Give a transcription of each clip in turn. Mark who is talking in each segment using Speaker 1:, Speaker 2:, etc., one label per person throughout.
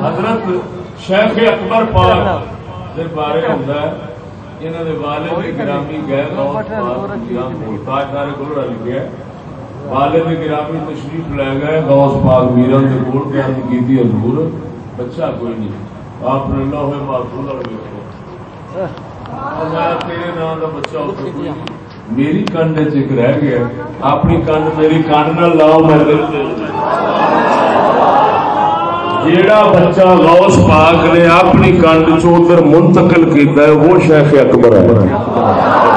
Speaker 1: حضرت شیخ اکبر پاک بارے ہوتا ہے انہوں نے والد گرامی گئے والد گرامی تشریف لے گئے غوث پاک میرن کے کول کے عرض حضور بچہ کوئی نہیں آپ نے اللہ محفوظ اور تیرے نام کا بچہ ہوتا کوئی میری کنڈ چک رہ گیا، اپنی کنڈ میری کنڈ نہ لاؤ، میں جیڑا بچہ غوث پاک نے اپنی کنڈ چر منتقل کیتا ہے، وہ شیخ اکبر ہے۔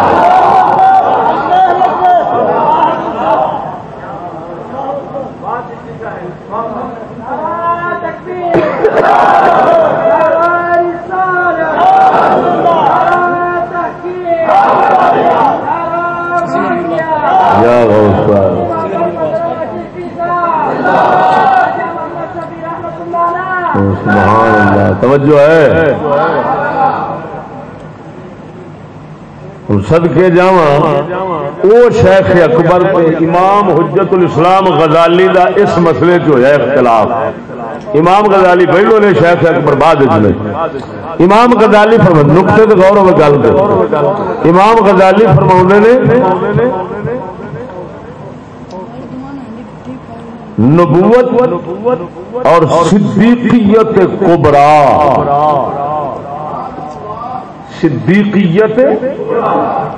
Speaker 1: توجہ ہے۔ سد کے جا شیخ اکبر امام حجت الاسلام غزالی دا اس مسئلے چ ہوا اختلاف۔ امام غزالی پہلو نے شیخ اکبر بعد امام غزالی فرما نقطے تو غور ہو گل امام غزالی فرما نے نبوت اور صدیقیت کبرا۔ صدیقیت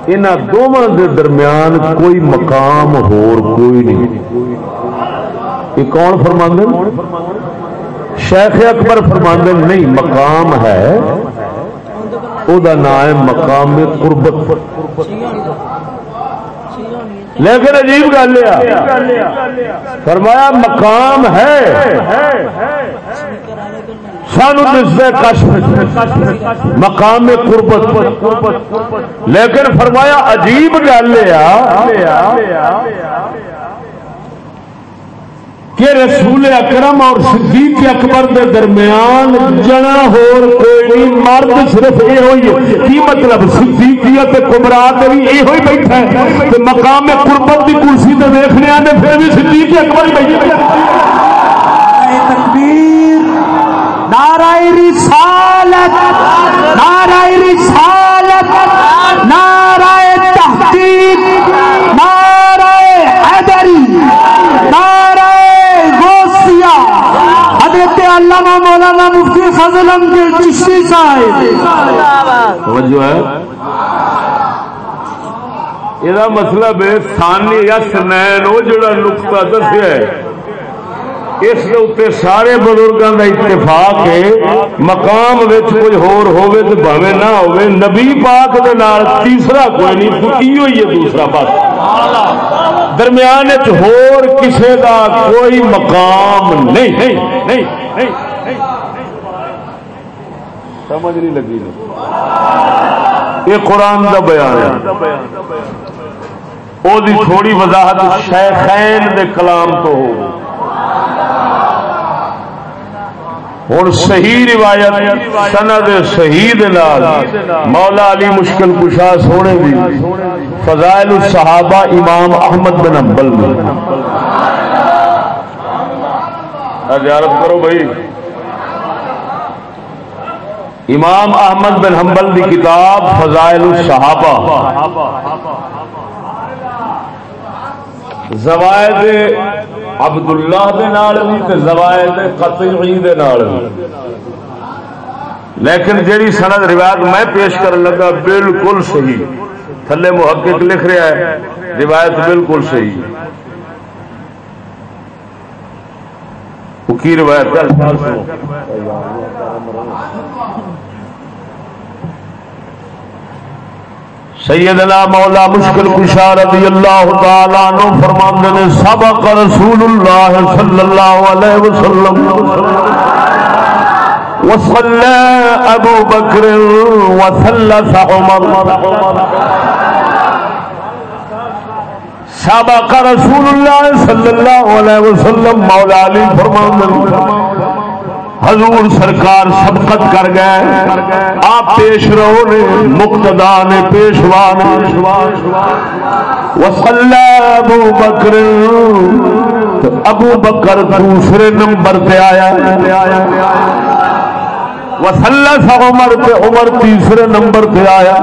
Speaker 1: ان دونوں کے درمیان کوئی مقام ہور کوئی نہیں۔ یہ کون فرماند شیخ اکبر فرماند نہیں، مقام ہے۔ وہ نام ہے مقام قربت۔ لیکن عجیب گل فرمایا مقام ہے۔ سانو مقام قربت۔ لیکن فرمایا عجیب گل کہ رسول اکرم اور صدیق اکبر دے درمیان جنا ہور کوئی مرد صرف یہ ہوئی کی مطلب؟ صدیقیت کبرا بھی یہ ہوئی بیٹھا ہے۔ تو مقام قربت کی کرسی تے دیکھنے آنے پھر بھی صدیق اکبر ہی بیٹھا ہے۔
Speaker 2: تکبیر، نعرہ رسالت نعرہ رسالت، نعرہ تحقیق، نعرہ حیدری، نعرہ علامہ مولانا مفتی فضل کے چشتی صاحب
Speaker 1: توجہ ہے؟ یہ مطلب ہے ثانی یا سنین وہ جڑا نقطہ دسیا ہے اس اتنے سارے بزرگوں کا اتفاق ہے مقام کوئی ہور ہوے تو بھاوے نہ ہوے نبی پاک دے نال تیسرا کوئی نہیں فکی ہوئی ہے دوسرا پاس درمیان ہور کسے دا کوئی مقام نہیں۔ سمجھ نہیں لگی۔ یہ قرآن دا بیان ہے۔ وہ تھوڑی وضاحت شیخین دے کلام تو ہو۔ ہوں صحیح روایت سند صحیح مولا علی مشکل کشا سونے دی فضائل الصحابہ امام احمد بن امبل زیارت کرو بھائی۔ امام احمد بن حنبل دی کتاب فضائل الصحابہ۔ زوائد عبد اللہ زوائد قطعی لیکن جیڑی سند روایت میں پیش کر لگا بالکل صحیح۔ تھلے محقق لکھ رہا ہے، روایت بالکل صحیح۔ کی روایت سیدنا مولا مشکل کشا رضی اللہ تعالی عنہ فرماندے نے، سبق رسول اللہ صلی اللہ علیہ وسلم۔ وصلى ابو بکر وثلث عمر۔ سبق رسول اللہ صلی اللہ علیہ وسلم، مولا علی فرماندے حضور سرکار سبقت کر گئے۔ آپ پیش رہو نے، مقتدا نے، پیشوا نے۔ ابو بکر۔ ابو بکر دوسرے نمبر پہ آیا۔ وسلہ عمر پہ عمر تیسرے نمبر پہ آیا۔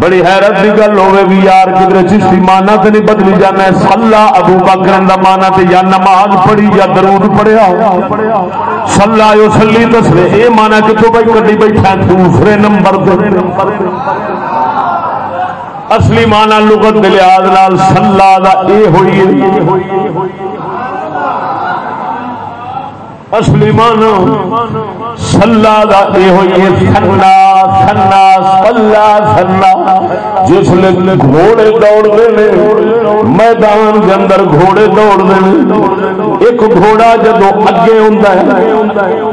Speaker 1: بڑی حیرت کی گل ہوے بھی یار کدھر چشتی مانا تو نہیں بدلی جانا سلا ابو بکر کا مانا تے یا نماز پڑھی یا درود پڑھیا سلا جو سلی دس رہے یہ مانا کتوں بھائی کدی بیٹھا دوسرے نمبر اصلی مانا لغت لحاظ سلا اے ہوئی اصلی مانا سلا یہ ہوئی سنا سنا، سلا سلا جس لے گھوڑے دوڑتے ہیں، میدان کے اندر گھوڑے دوڑتے ہیں۔ ایک گھوڑا جدو اگے ہوں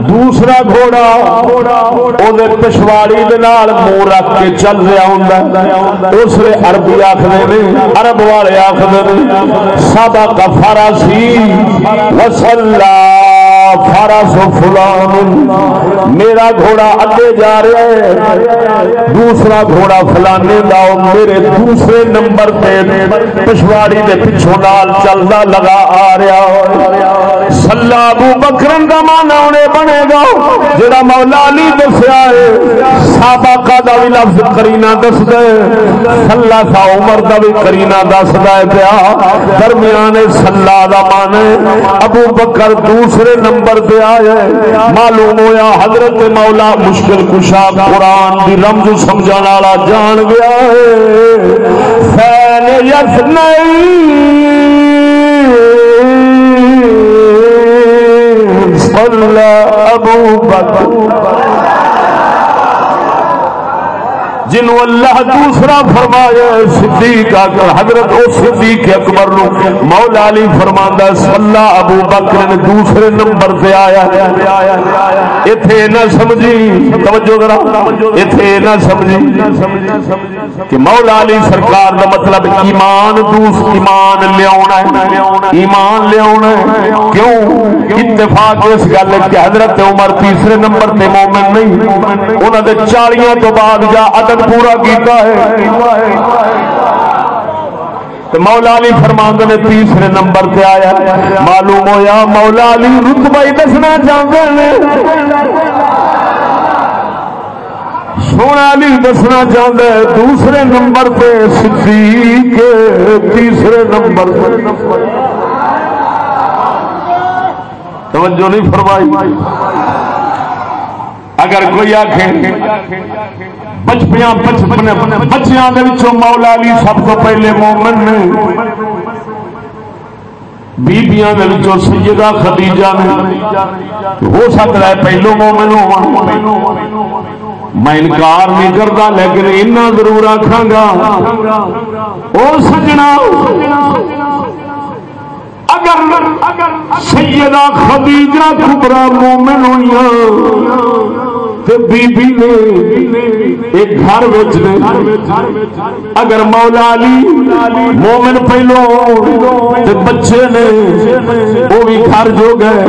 Speaker 1: دوسرا گھوڑا پچھواڑی منہ رکھ کے چل رہا ہوں اس لیے اربی آخر ارب والے آخر سابا کفارا سی وسلا۔ سو فلان. میرا گھوڑا اگے جا رہا ہے. دوسرا گھوڑا فلانے دا میرے دوسرے نمبر پہ پچھواڑی کے پچھوں نال چلتا لگا آ رہا سلا ابو بکرن کا مانا انہیں بنے گا، جڑا مولا علی دسیا ہے۔ سابقہ دا بھی لفظ کرینا دس دے سلا سا عمر دا بھی کرینا دس دے پیا۔ درمیان سلا دا مان ابو بکر دوسرے نمبر پہ آئے معلوم ہویا حضرت مولا مشکل کشا قرآن دی رمز سمجھا والا جان گیا ہے۔ فین یس نہیں۔ ابو بکر۔ بكر جنو اللہ دوسرا فرمایا صدیق اکبر حضرت او صدیق اکبر نو مولا علی فرماندا صلی ابو بکر نے دوسرے نمبر تے آیا ایتھے نہ سمجھی، توجہ ذرا ایتھے نہ سمجھی کہ مولا علی سرکار دا مطلب ایمان دوس ایمان لیاونا ہے۔ ایمان لیاونا ہے۔ کیوں؟ اتفاق اس گل کہ حضرت عمر تیسرے نمبر تے مومن نہیں، انہاں دے 40 تو بعد جا عدد پورا کیتا ہے۔ مولا علی فرماند نے تیسرے نمبر پہ آیا۔ معلوم ہویا مولا علی رتبہ ہی دسنا چاہتے ہیں سونا علی دسنا چاہتا ہے دوسرے نمبر پہ صدیق تیسرے نمبر پہ توجہ نہیں فرمائی۔ اگر کوئی آخ بچپیاں بچپنے بچیاں مولا علی سب تو پہلے مومن نے، بیبیاں سیدہ خدیجہ نے، ہو سکتا ہے پہلو مومن ہو میں انکار نہیں کرتا، لیکن اتنا ضرور آخا گا سجنا، اگر سیدہ خدیجہ کبرا مومن ہوئی۔ بی بی نے ایک گھر اگر مولا علی مومن پہلو بچے نے وہ بھی گھر جو گئے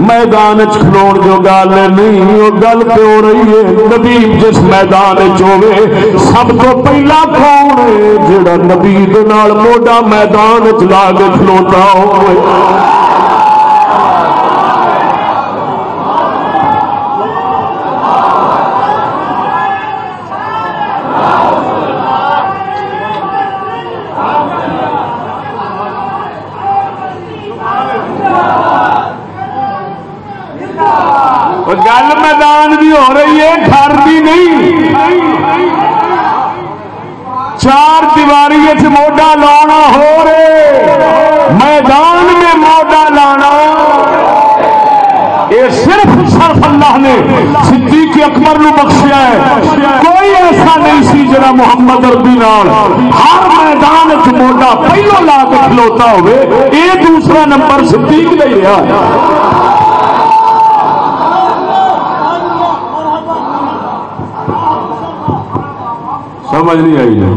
Speaker 1: میدان کھلو جو گل نہیں وہ گل تو ہو رہی ہے۔ نبی جس میدان چوے سب تو پہلا کون ہے جڑا نبی موڈا میدان چلا کے کھلوتا ہوئے گل میدان بھی ہو رہی ہے، گھر بھی نہیں۔ چار دیواری موڈا لانا ہو رہے۔ میدان میں موڈا لانا۔ یہ صرف صرف اللہ نے صدیق اکبر نو بخشیا ہے۔ کوئی ایسا نہیں سی جڑا محمد اربی نال ہر میدان چ موڈا پہلو لا کے کھلوتا ہوئے۔ یہ دوسرا نمبر صدیق نہیں رہا۔ سمجھ نہیں آئی ہے۔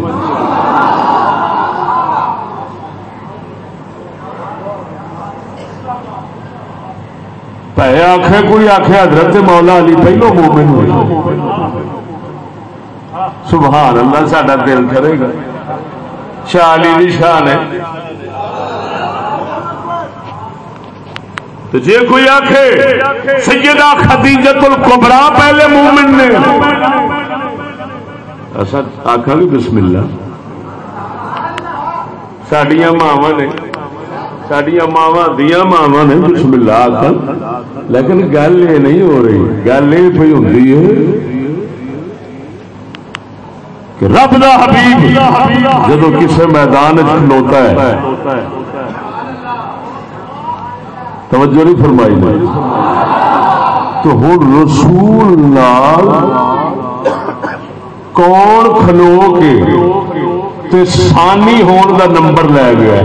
Speaker 1: پہ آخ کوئی آخ حضرت مولا علی پہلو مومن ہوئے سبحان اللہ، ساڈا دل کرے گا۔ شاہ علی بھی شان ہے۔ تو جے کوئی آخے سیدہ خدیجت القبرا پہلے مومن نے۔ اصا آخا بھی بسم اللہ سڈیا ماوا نے سڈیا ماوا دیا ماوا نے بسم اللہ آخا لیکن گل یہ نہیں ہو رہی، گل یہ پی ہوں کہ رب دا حبیب جدو کسی میدان کھلوتا ہے، توجہ نہیں فرمائی تو ہوں رسول نال کون کھلو کے تے سانی ہون دا نمبر لے گیا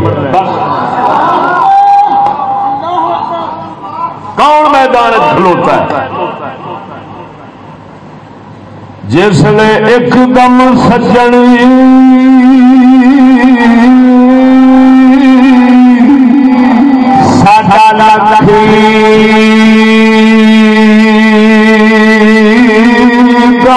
Speaker 1: کون میدان کھلوتا ہے جس نے ایک دم سجن ساڈا دم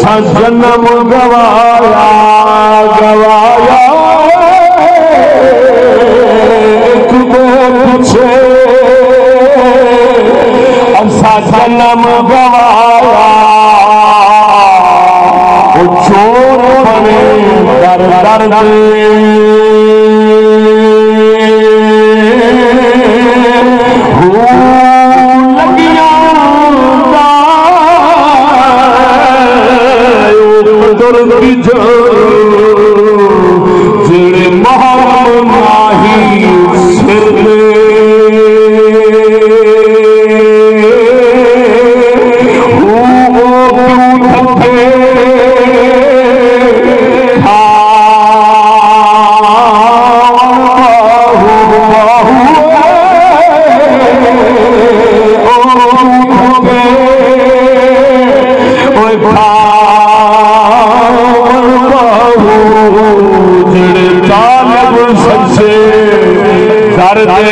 Speaker 1: اسا جنم گوایا گوایا۔ ایک دے جنم گوایا چور بنے در درد دے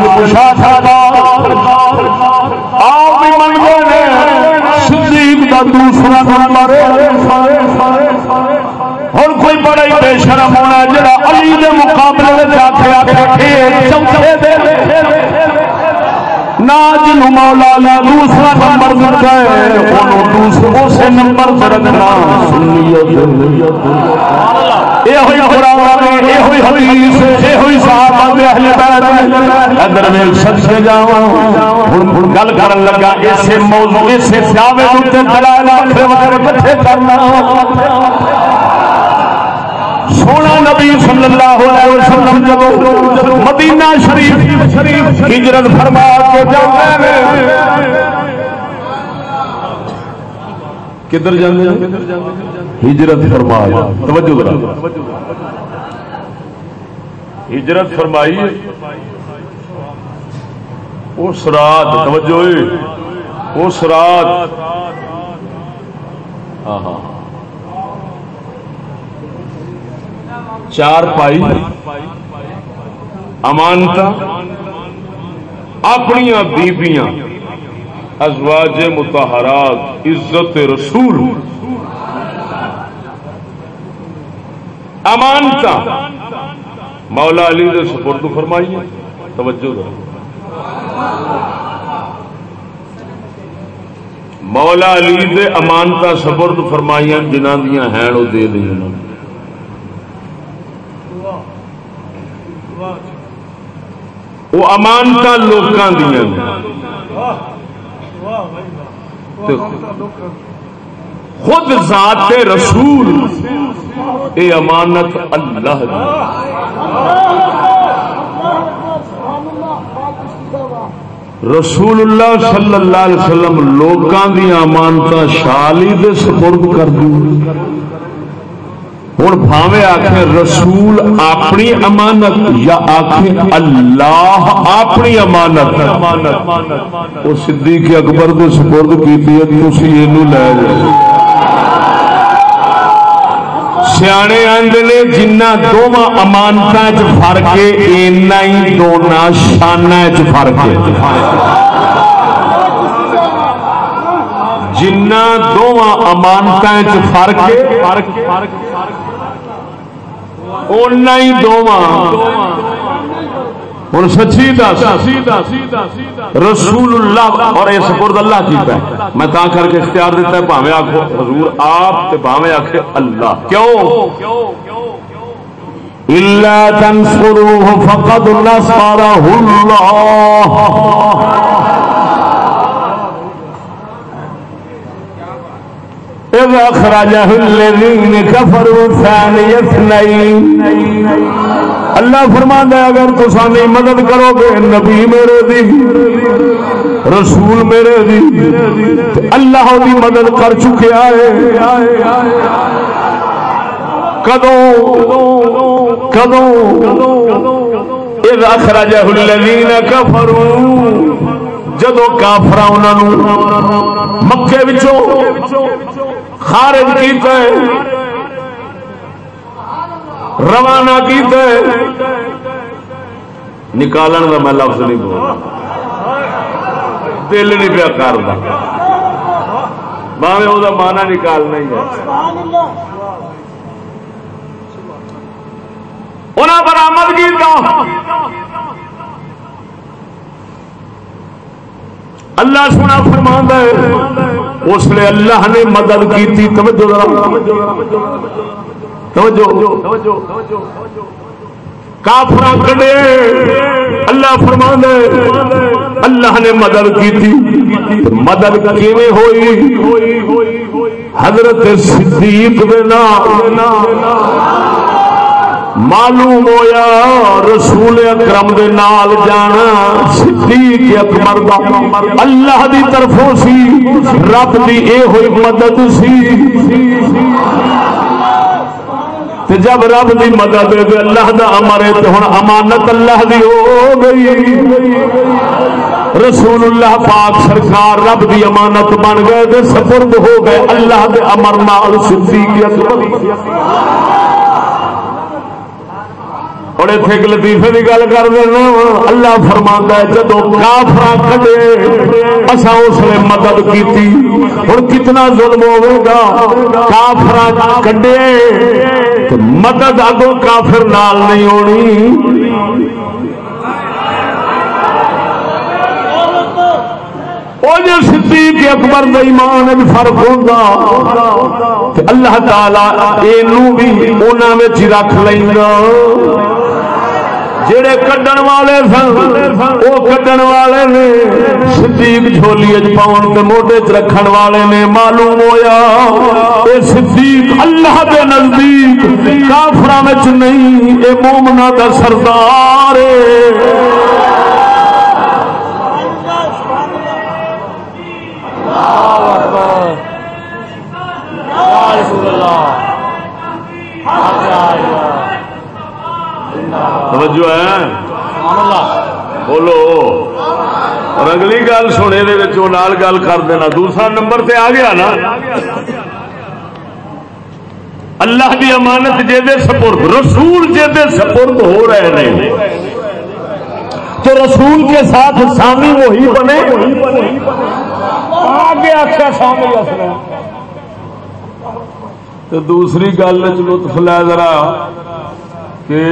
Speaker 1: مشکل کشا تھا آپ بھی من گئے صدیق دا دوسرا نمبر. اور کوئی بڑا ہی بے شرم ہونا جڑا علی دے مقابلے میں جا کے آکھے چوتھے دے. نہ جنو مولا نے دوسرا نمبر دیتا ہے انہوں دوسرے سے نمبر پر رکھنا سنیت سبحان یہ ہوئی قرآن یہ ہوئی حدیث یہ ہوئی صحابہ دے اہل بیت۔ ادھر میں سچ سے جاواں۔ ہن ہن گل کرن لگا اسے موضوع اسے دعوے تے دلائل اکھے وغیرہ کٹھے کرنا۔ سونا نبی صلی اللہ علیہ وسلم جب مدینہ شریف ہجرت فرما کے جاتے ہیں کدھر جانے ہجرت فرما توجہ ذرا۔ ہجرت فرمائی۔ اس رات، توجہ اس رات۔ ہاں ہاں۔ چار پائی۔ امانتا اپنی بیبیاں ازواج متحرات عزت رسول۔ امانتا۔ مولا علی نے سپرد فرمائی توجہ دو مولا علی دے امانتا سپرد فرمائی جنہ دیا ہیں، وہ دے دیں وہ امانتا لوکاں دیا خود ذات رسول۔ اے امانت اللہ رسول اللہ صلی اللہ علیہ وسلم لوکاں دی امانت شالی دے سپرد کر دی ہوں بھاوے آخ رسول اپنی امانت یا آخ اللہ اپنی امانت وہ صدیق اکبر کو سپرد کی تھی یہ لے جائے سیانے آدھے نے جنہ دونوں امانت فرق ہے، اینا ہی دونوں شانہ فرق ہے۔ جنہ دونوں امانت فرق ہے اُنہ ہی دونوں ہوں سچی دس رسول اللہ اور یہ سپرد اللہ کیتا ہے میں تا کر کے اختیار دیتا ہے بھاوے آخو حضور آپ بھاوے آخ اللہ کیوں اللہ تنصروه فقد نصره اللہ إذ أخرجه الذين كفروا ثاني اثنين. اللہ فرما ہے، اگر تو مدد کرو گے، نبی میرے دی، رسول میرے دی اللہ دی مدد کر چکے آئے۔ کدو کدو اذ اخرجہ جدو کافرا انہوں مکے وچوں خارج کیتا ہے روانہ کیتا ہے نکالن کا میں لفظ نہیں بول دل نہیں پیا کرتا باوے وہ مانا نکالنا ہی ہے۔ انہیں برامد کیتا۔ اللہ سونا فرما ہے، اس لیے اللہ نے مدد کی تھی توجہ توجہ۔ کافر کڈے اللہ فرما ہے، اللہ نے مدد کی تھی مدد کیویں ہوئی؟ حضرت صدیق بنا معلوم ہویا، رسول اکرم دے نال جانا، صدیق اکبر دا۔ اللہ دی طرفوں سی، رب دی اے ہوئی مدد سی۔ تے جب رب دی مدد دے اللہ دا امر ہے، تے ہن امانت اللہ دی ہو گئی۔ رسول اللہ پاک سرکار رب دی امانت بن گئے سپرد ہو گئے، اللہ دے امر نال صدیق اکبر۔ اور اتنے ایک لطیفے کی گل کر دینا اللہ فرما ہے جدو کافر کٹے اصا اس نے مدد کی ہوں کتنا ظلم ہوگا کافر کڈے مدد اگو کافر نال نہیں ہونی صدیق اکبر ایمان فرق ہوگا اللہ تعالی یہ بھی انہوں رکھ لینا جڑے کڈن والے سن، وہ کڈن والے نے صدیق جھولی پاؤن کے موڈے چ رکھن والے نے، معلوم ہویا اے صدیق اللہ دے نزدیک کافر نہیں، اے مومنا کا سردار توجہ ہے؟ بولو. اور اگلی گل سنے نال گل کر دینا۔ دوسرا نمبر تے آ گیا نا؟ اللہ دی امانت جے سپرد رسول جے سپرد ہو رہے ہیں تو رسول کے ساتھ سامی وہی بنے۔ آگے آخر سامی تو دوسری گل لطف لے ذرا کہ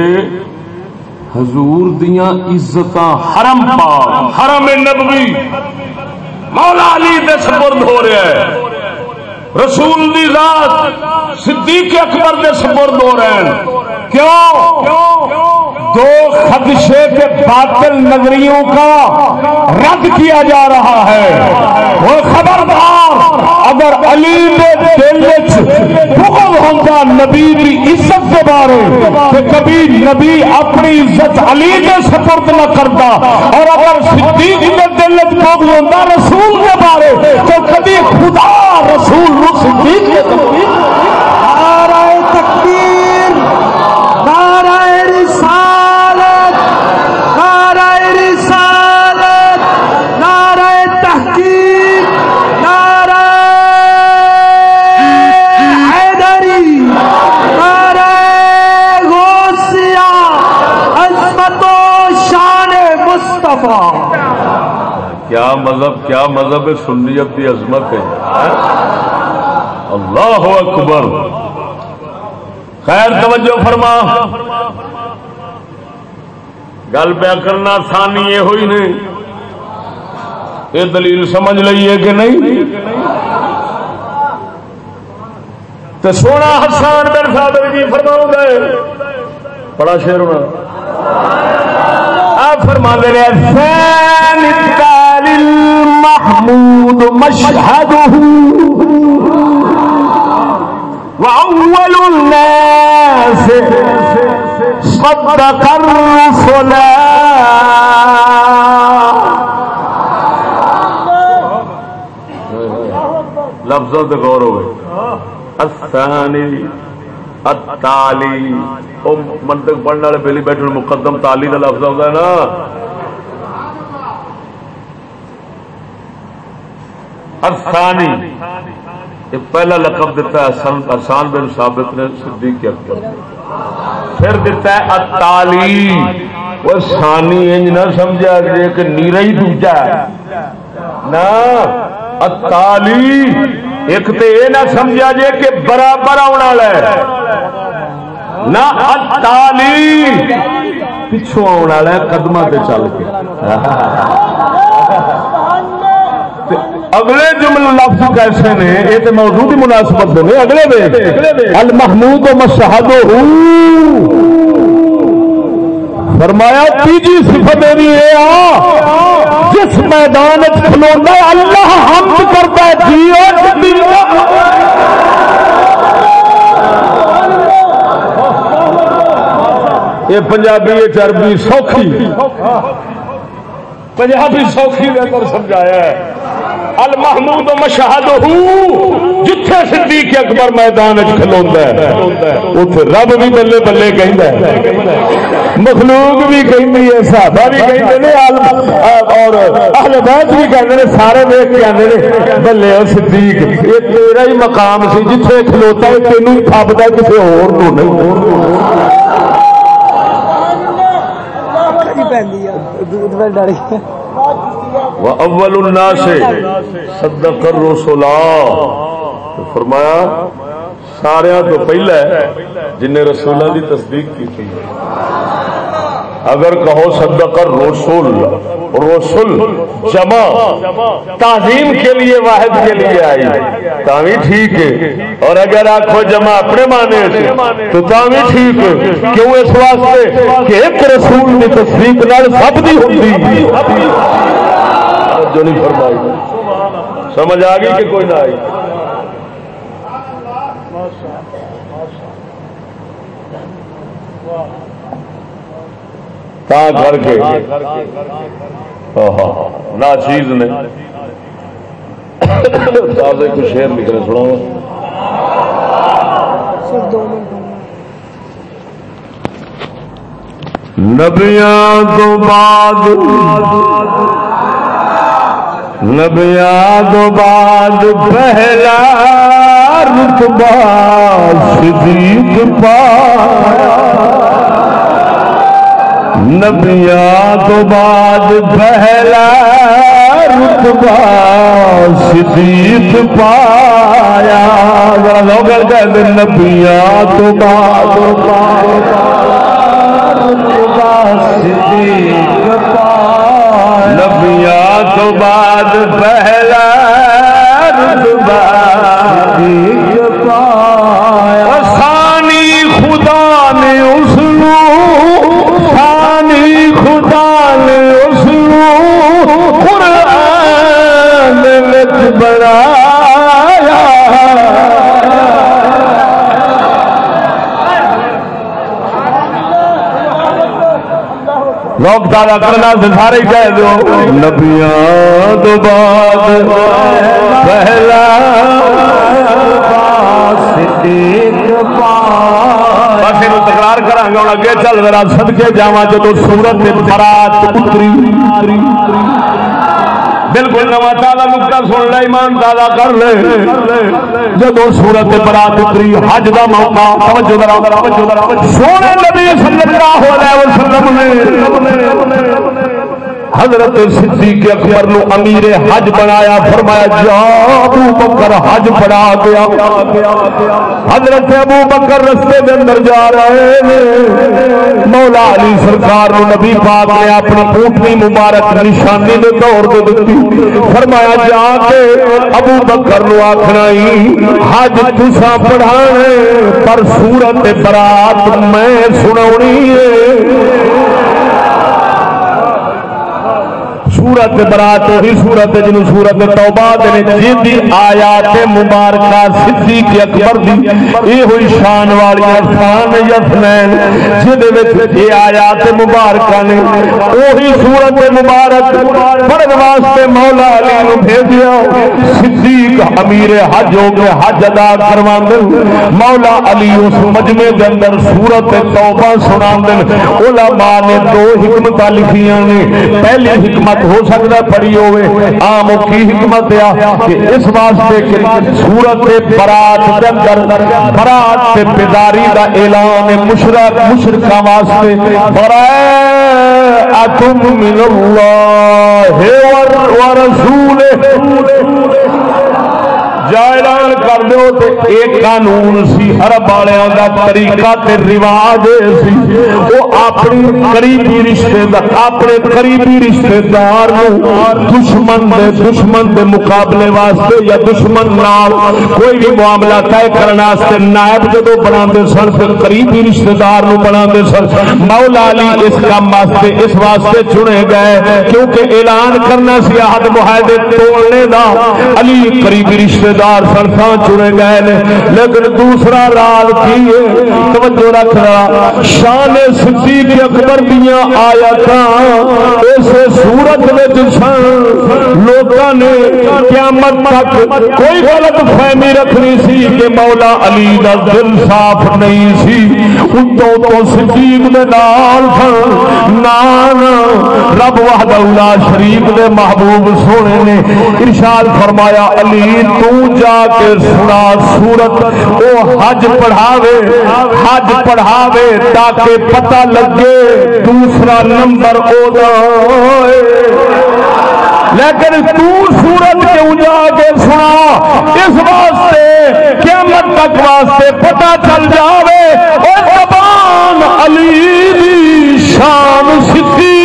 Speaker 1: حضور دیاں عزت حرم پاک. حرم نبوی. مولا علی دے سپرد ہو رہا ہے رسول دی ذات صدیق اکبر دے سپرد ہو رہے ہیں۔ کیوں؟ دو خدشے کے باطل نگریوں کا رد کیا جا رہا ہے۔ وہ خبردار، اگر علی دل بغض ہوتا نبی کی عزت کے بارے، کہ کبھی نبی اپنی عزت علی کے سپرد نہ کرتا، اور اگر صدیق کے دل بغض ہوتا رسول کے بارے، تو کبھی خدا رسول صدیق کے
Speaker 2: تکبیر نعرہ رسالت نعرہ رسالت نعرہ تحقیق نعرہ حیدری نعرہ غوثیہ عظمت و شان مصطفیٰ۔
Speaker 1: کیا مذہب کیا مذہب ہے سنیت کی عظمت ہے؟ اللہ اکبر۔ خیر توجہ فرما۔ گل پیا کرنا سانی یہ ہوئی نہیں یہ دلیل سمجھ لئیے کہ نہیں؟ تو سونا حسان بن صادق جی فرماؤ گے بڑا شیر ہونا۔ آپ فرما دے رہے محمود مشہد وأول الناس صدق الرسل. لفظوں سے غور ہو گئے الثانی، التالی. او منطق پڑھنے والے پہلی بیٹھے مقدم تالی کا لفظ ہوتا ہے نا. الثانی. یہ پہلا لقب دیتا ہے آسان بن ثابت نے صدیق کے اکبر پھر دیتا ہے اتالی وہ سانی انج نہ سمجھا جی کہ نیرا ہی دوجا ہے۔ نہ اتالی ایک تو یہ نہ سمجھا جی کہ برابر آنے والا ہے۔ نہ اتالی پچھو آنے والا ہے قدمہ پہ چل کے۔ اگلے جمل لفظ کیسے نے؟ یہ تو موضوع کی مناسبت نے اگلے دے المحمود و فرمایا، تیجی صفت میری یہ جس میدان کھلونا اللہ حمد کرتا ہے جی یہ پنجابی چربی سوکھی۔ پنجابی سوکھی دے کر سمجھایا ہے۔ المحمود مشہد جتھے صدیق اکبر میدان کھلوتا ہے اتنے رب بھی بلے بلے کہ مخلوق بھی کہیں ہے صحابہ بھی کہیں اور اہل بیت بھی ہیں سارے دیکھ کے آتے بلے اور صدیق یہ تیرا ہی مقام سی جتھے کھلوتا ہے تینوں ہی تھپتا ہے کسی اور نہیں۔ دودھ میں ڈر گیا اول الناس صدق الرسول فرمایا سارا تو پہلے جن رسولوں کی تصدیق کی تھی۔ اگر کہو صدق الرسول رسول جمع، تعظیم کے لیے، واحد کے لیے آئی تاوی ٹھیک ہے۔ اور اگر آخو جمع اپنے مانے سے، تو تاوی ٹھیک ہے۔ کیوں اس واسطے کہ ایک رسول کی تصدیق سب دی ہوتی توجہ نہیں فرمائی۔ سمجھ آ گئی کہ کوئی نہ آئی؟ کر کے۔ نہ چیز نے۔ تازے کو شیر نکلے سنا نبیاں تو بعد نبیاں تو بعد پہلا رتبہ صدیق پایا۔ نبیاں تو بعد پہلا رتبہ صدیق پایا۔ ذرا لوگ کہتے نبیاں تو بعد نبیاں تو بعد پہلا رتبہ ثانی خدا نے اس ثانی خدا نے اس قرآن لوگ دادا کرنا سے سارے کہہ دو۔ نبیاں تو بعد پہلا بس یہ تکرار کرا گا ہوں اگے چل رہا سدکے جا جب سورت برات اتری۔ بالکل نواں تازہ نکتا سن لے، ایمان تازہ کر لے۔ جب سورت برات اتری حج دا موقع، توجہ ذرا توجہ ذرا۔ سونے نبی صلی اللہ علیہ وسلم نے حضرت صدیق اکبر نو امیر حج بنایا، فرمایا، جا ابو بکر حج پڑا گیا۔ حضرت ابو بکر رستے دے اندر جا رہے ہیں۔ مولا علی سرکار نو نبی پاک نے اپنی اونٹنی مبارک نشانی دے طور تے دتی۔ فرمایا، جا کے ابو بکر نو آکھنا ہی، حج تساں پڑھانے، پر صورت برات میں سناونی ہے۔ سورت برات وہی سورت جن سورت توبہ دے جی آیات مبارکہ صدیق اکبر دی، یہ ہوئی شان والی شان یسنین جہد یہ آیات مبارکہ نے وہی سورت مبارک پڑھنے واسطے مولا علی نو بھیجیا۔ صدیق امیر حج ہو کے حج ادا کروا مولا علی اس مجمے کے اندر سورت توبہ سنا علماء نے دو حکمت لکھیاں نے، پہلی حکمت ہو سکتا پڑی ہوئے۔ آم کی حکمت آ کہ اس واسطے کہ سورت برات کے اندر برات سے بیداری دا اعلان مشرق مشرقہ واسطے۔ برائے من اللہ ورسول جا اعلان کر دو تے ایک قانون سی عرب والوں کا طریقہ تے رواج سی۔ وہ اپنی قریبی رشتے دار اپنے قریبی رشتے دار دشمن دے دشمن دے مقابلے واسطے یا دشمن نال کوئی بھی معاملہ طے کرنے واسطے نائب جدو بنا سن تے قریبی رشتے دار نو بنا سن۔ مولا علی اس کام واسطے، اس واسطے چنے گئے کیونکہ اعلان کرنا سی عہد معاہدے توڑنے دا۔ علی قریبی رشتے دار سڑساں چنے گئے نے، لیکن دوسرا رال کی ہے؟ توجہ رکھ رہا شان صدیق اکبر دیا آیات اس صورت میں سن لوگوں نے قیامت تک کوئی غلط فہمی رکھنی سی کہ مولا علی دا دل صاف نہیں سی۔ اتوں تو صدیق دے نال سن نان رب وحدہ لا شریف دے محبوب سونے نے ارشاد فرمایا، علی تو جا کے سنا سورت وہ حج پڑھاوے حج پڑھاوے تاکہ پتہ لگے دوسرا نمبر او لیکن تو سورت کیوں جا کے سنا؟ اس واسطے قیامت تک واسطے پتہ چل جاوے۔ اور زبان علی دی شان صدیق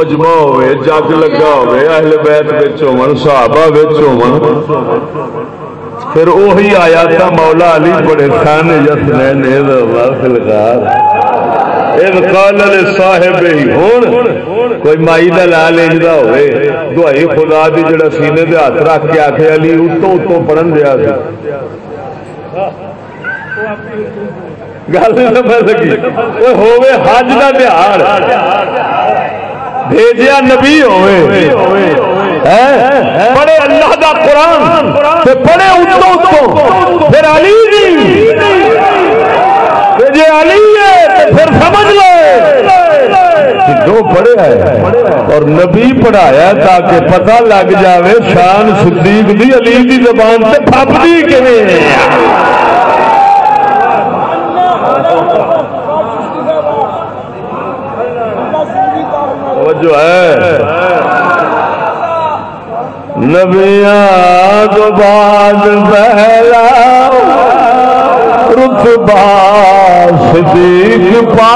Speaker 1: مجمع ہوئے، جگ لگا ہوئے، اہل بیت وچ ہون صحابہ وچ ہون پھر وہی آیا تھا مولا علی بڑے خان یسنین اے اللہ فی الغار صاحب ہی ہوں کوئی مائی کا لا لینا ہوئے دوائی خدا دی جڑا سینے دے ہاتھ رکھ کے آخر علی اتوں اتوں پڑھن دیا گل نہیں سمجھ سکی۔ ہوے حج کا تہار بھیجیا نبی ہوئے۔ پڑھے اللہ دا قرآن پڑھے اتوں اتوں پھر علی جی۔ جی علی ہے پھر سمجھ لو جو پڑھیا ہے اور نبی پڑھایا تاکہ پتہ لگ جاوے شان صدیق دی علی دی زبان سے پھپتی کیویں۔ جو ہے۔ نبیاں تو بعد پہلا رتبہ صدیق پا۔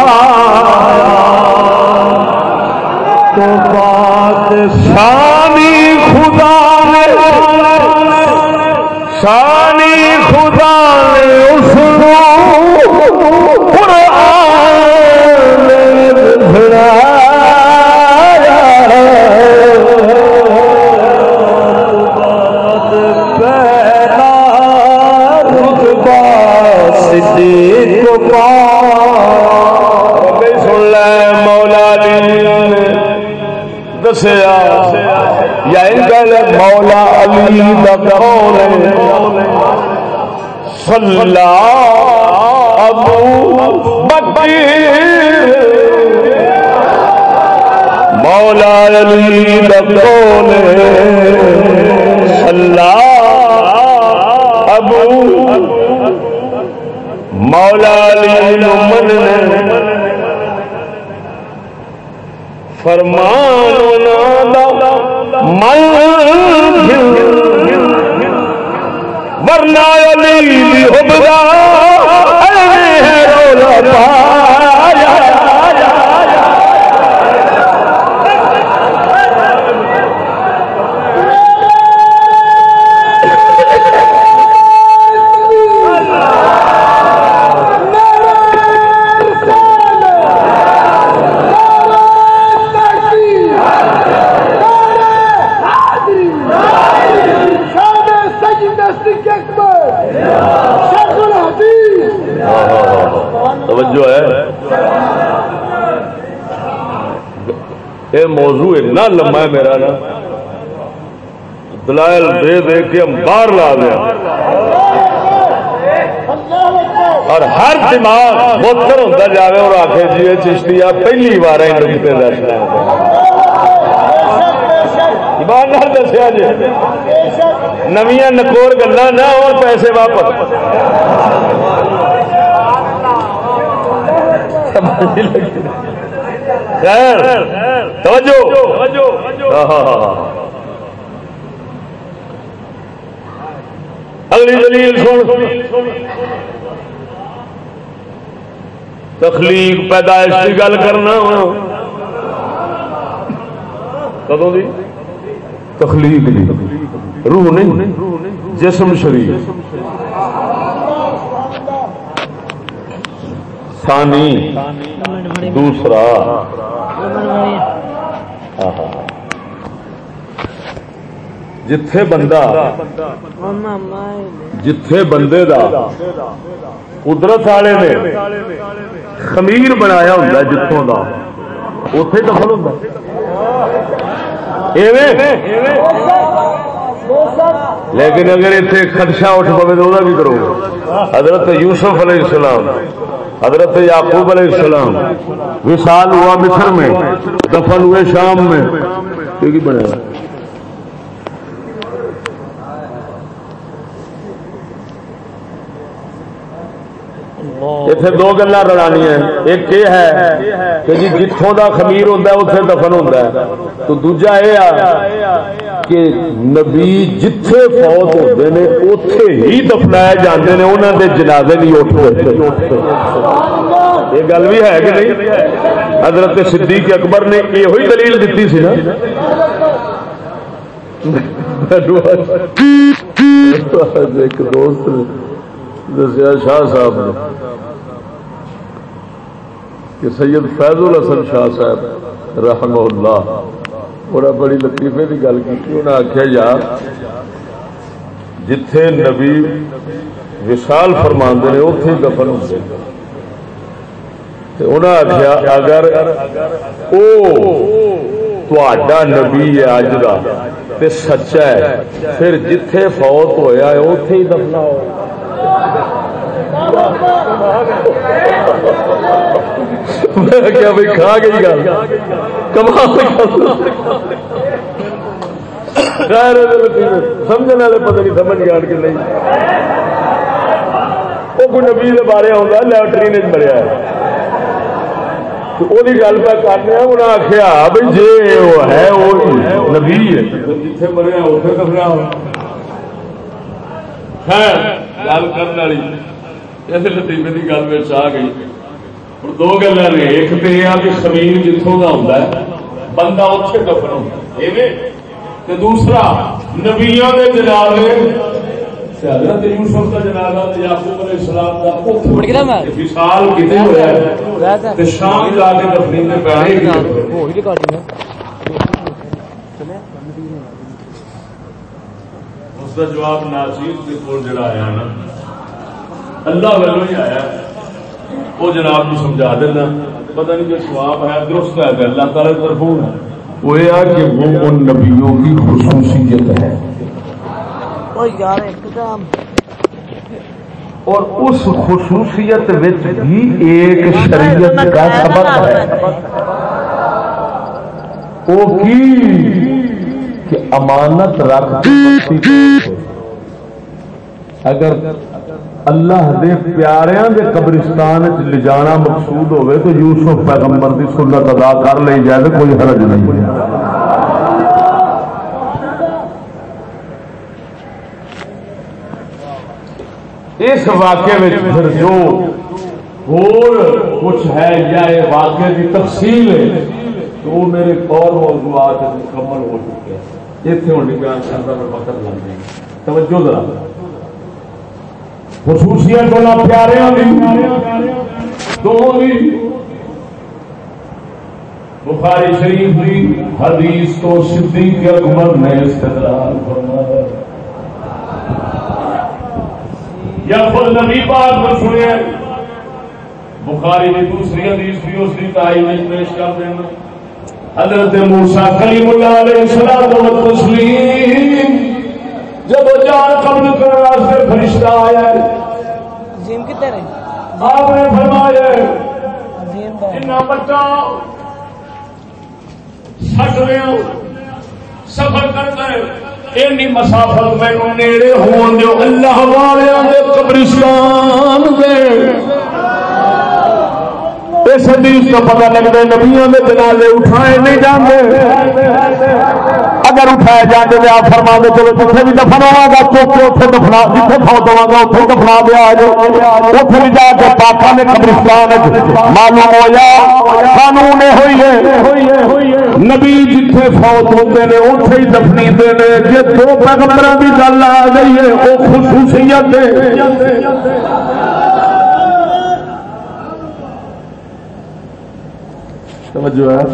Speaker 1: تو بات شانی خدا نے شانی دسیا یا مولا علی سلا ابو مولا علی دکول سلا ابو مولا علی من فرمان ورنہ علی حبرا ہے لمبا ہے میرا نا۔ دلائل دے دے کے ہم باہر لا دیا اور ہر دماغ متر ہوتا جائے اور آخر جی چشتی پہلی بار دسیا جی۔ نویاں نکور گلا نہ اور پیسے واپس۔ اگلی دلیل سن۔ تخلیق پیدائش کی گل کرنا کدوں دی؟ تخلیق روح نہیں جسم شریف۔ ثانی۔ دوسرا۔ جتھے بندہ جتھے بندے دا قدرت والے نے خمیر بنایا ہوں جتوں کا اتے دخل ہوں لیکن اگر اتنے خدشہ اٹھ پے تو بھی کرو۔ حضرت یوسف علیہ السلام، حضرت یعقوب علیہ السلام، وصال ہوا مصر میں، دفن ہوئے شام میں۔ بنے اتنے دو گلا رلانی ایک یہ ہے کہ جی جتوں کا خمیر ہوتا ہے اتنے دفن ہوتا ہے تو دوجا یہ کہ نبی جتھے فوت ہوتے ہیں اتے ہی دفنائے جاتے ہیں انہوں نے جنازے نہیں اٹھ یہ گل بھی ہے کہ نہیں حضرت صدیق اکبر نے یہ دلیل دیتی سی نا ایک دوست دسیا شاہ صاحب نے کہ سید فیض الحسن شاہ صاحب رحم اللہ بڑا بڑی لطیفے کی گل کی انہیں آخیا یار جتھے نبی وشال فرما نے اتے دفن ہوتے انہیں آخیا اگر وہ نبی ہے اج کا سچا ہے، پھر جتھے فوت ہویا ہے اتے ہی دفنا ہو۔ کیا بھائی کھا گئی گل سمجھنے والے پتہ نہیں سمجھ گیا کہ نہیں۔ وہ کوئی نبی کے بارے آتا لیٹرین مریا وہ گل پہ کرنے انہیں آخیا بھائی جی وہ ہے، وہ نبی ہے۔ جتنے مریا اتنے کفرا ہو گل کرنے والی۔ ایسے لطیفے کی گل میں آ گئی۔ دو گلا نے ایک تو یہ کہ خمیر جتوں کا ہوتا ہے بندہ اتنے دفن ہوتا دوسرا نبیا کے جنازے حضرت یوسف کا جنازہ یعقوب علیہ السلام کا وصال کتنے ہوا ہے شام جا کے دفنی میں اس کا جواب ناچیز کے کول جڑا آیا نا اللہ والوں ہی آیا وہ جناب کو سمجھا دینا۔ پتہ نہیں جو سواب ہے درست ہے کہ اللہ تعالی طرف ہے وہ یہ کہ وہ ان نبیوں کی خصوصیت ہے۔ اور اس خصوصیت بھی ایک شریعت کا سبق ہے۔ وہ کی؟ کہ امانت رکھ اگر اللہ دے پیاریاں دے قبرستان لے جانا مقصود ہوئے تو یوسف پیغمبر دی سنت ادا کر لے جائے تو کوئی حرج نہیں اس واقعے میں پھر جو اور کچھ ہے یا یہ واقعے کی تفصیل ہے، تو وہ میرے اور موضوعات مکمل ہو چکے ہیں۔ اتنے ہونے بیان میں وقت لگ جائیں توجہ ذرا۔ خصوصیت والا پیارے بخاری شریف کی حدیث تو صدیق اکبر نے استدلال فرمایا۔ یا خود نبی پاک میں سنے بخاری کی دوسری حدیث بھی اس کی تعین پیش کر دینا۔ حضرت موسا کلیم اللہ علیہ السلام و تسلیم۔ جب جان قبض کرنے واسطے فرشتہ آیا عظیم کتنے رہے آپ نے فرمایا اتنا بچہ سٹ رہے سفر کرتا ہے۔ اینی مسافت مینو نیڑے ہون اللہ والے قبرستان دے۔ اس حدیث تو پتہ لگتا ہے نبیوں کے جنازے اٹھائے نہیں جاتے اگر اٹھایا جائے تو آپ فرما دے چلو جتنے بھی دفن ہوا گا چوک کے اتنے دفنا جتنے فوت ہوا گا اتنے دفنا دیا اتنے بھی جا کے پاکا نے قبرستان معلوم ہو جا قانون ہوئی ہے نبی جتنے فوت ہوتے ہیں اتنے ہی دفنی دے جی دو پیغمبر کی گل آ گئی ہے وہ خصوصیت توجہ ہے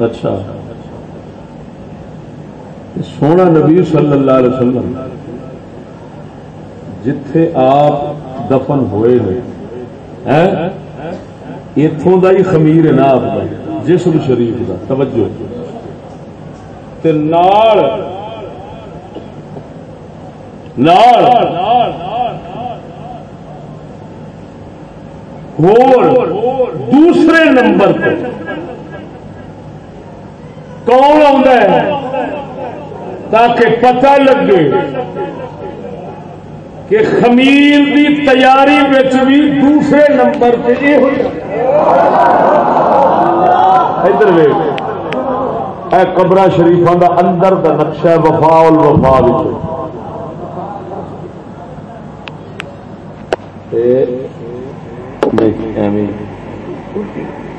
Speaker 1: اچھا سونا نبی صلی اللہ علیہ وسلم جتھے آپ دفن ہوئے ہیں اتوں کا ہی خمیر ہے نا آپ کا جسم شریف کا توجہ تے نال نال دوسرے نمبر پر کون ہے؟ تاکہ پتہ لگے کہ خمیر کی تیاری بھی دوسرے نمبر پہ یہ ادھر اے قبر شریفوں کا اندر کا نقشہ وفا الوفا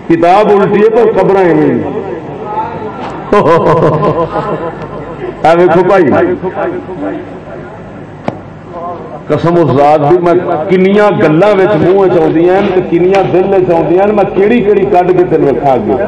Speaker 1: کتاب الٹی ہے پر قبر ایویں۔ قسم ذات بھی میں کنیا گلوں منہ چاہیے کنیا دل چاہیے میں کہڑی کہڑی کھ کے تین رکھا گیا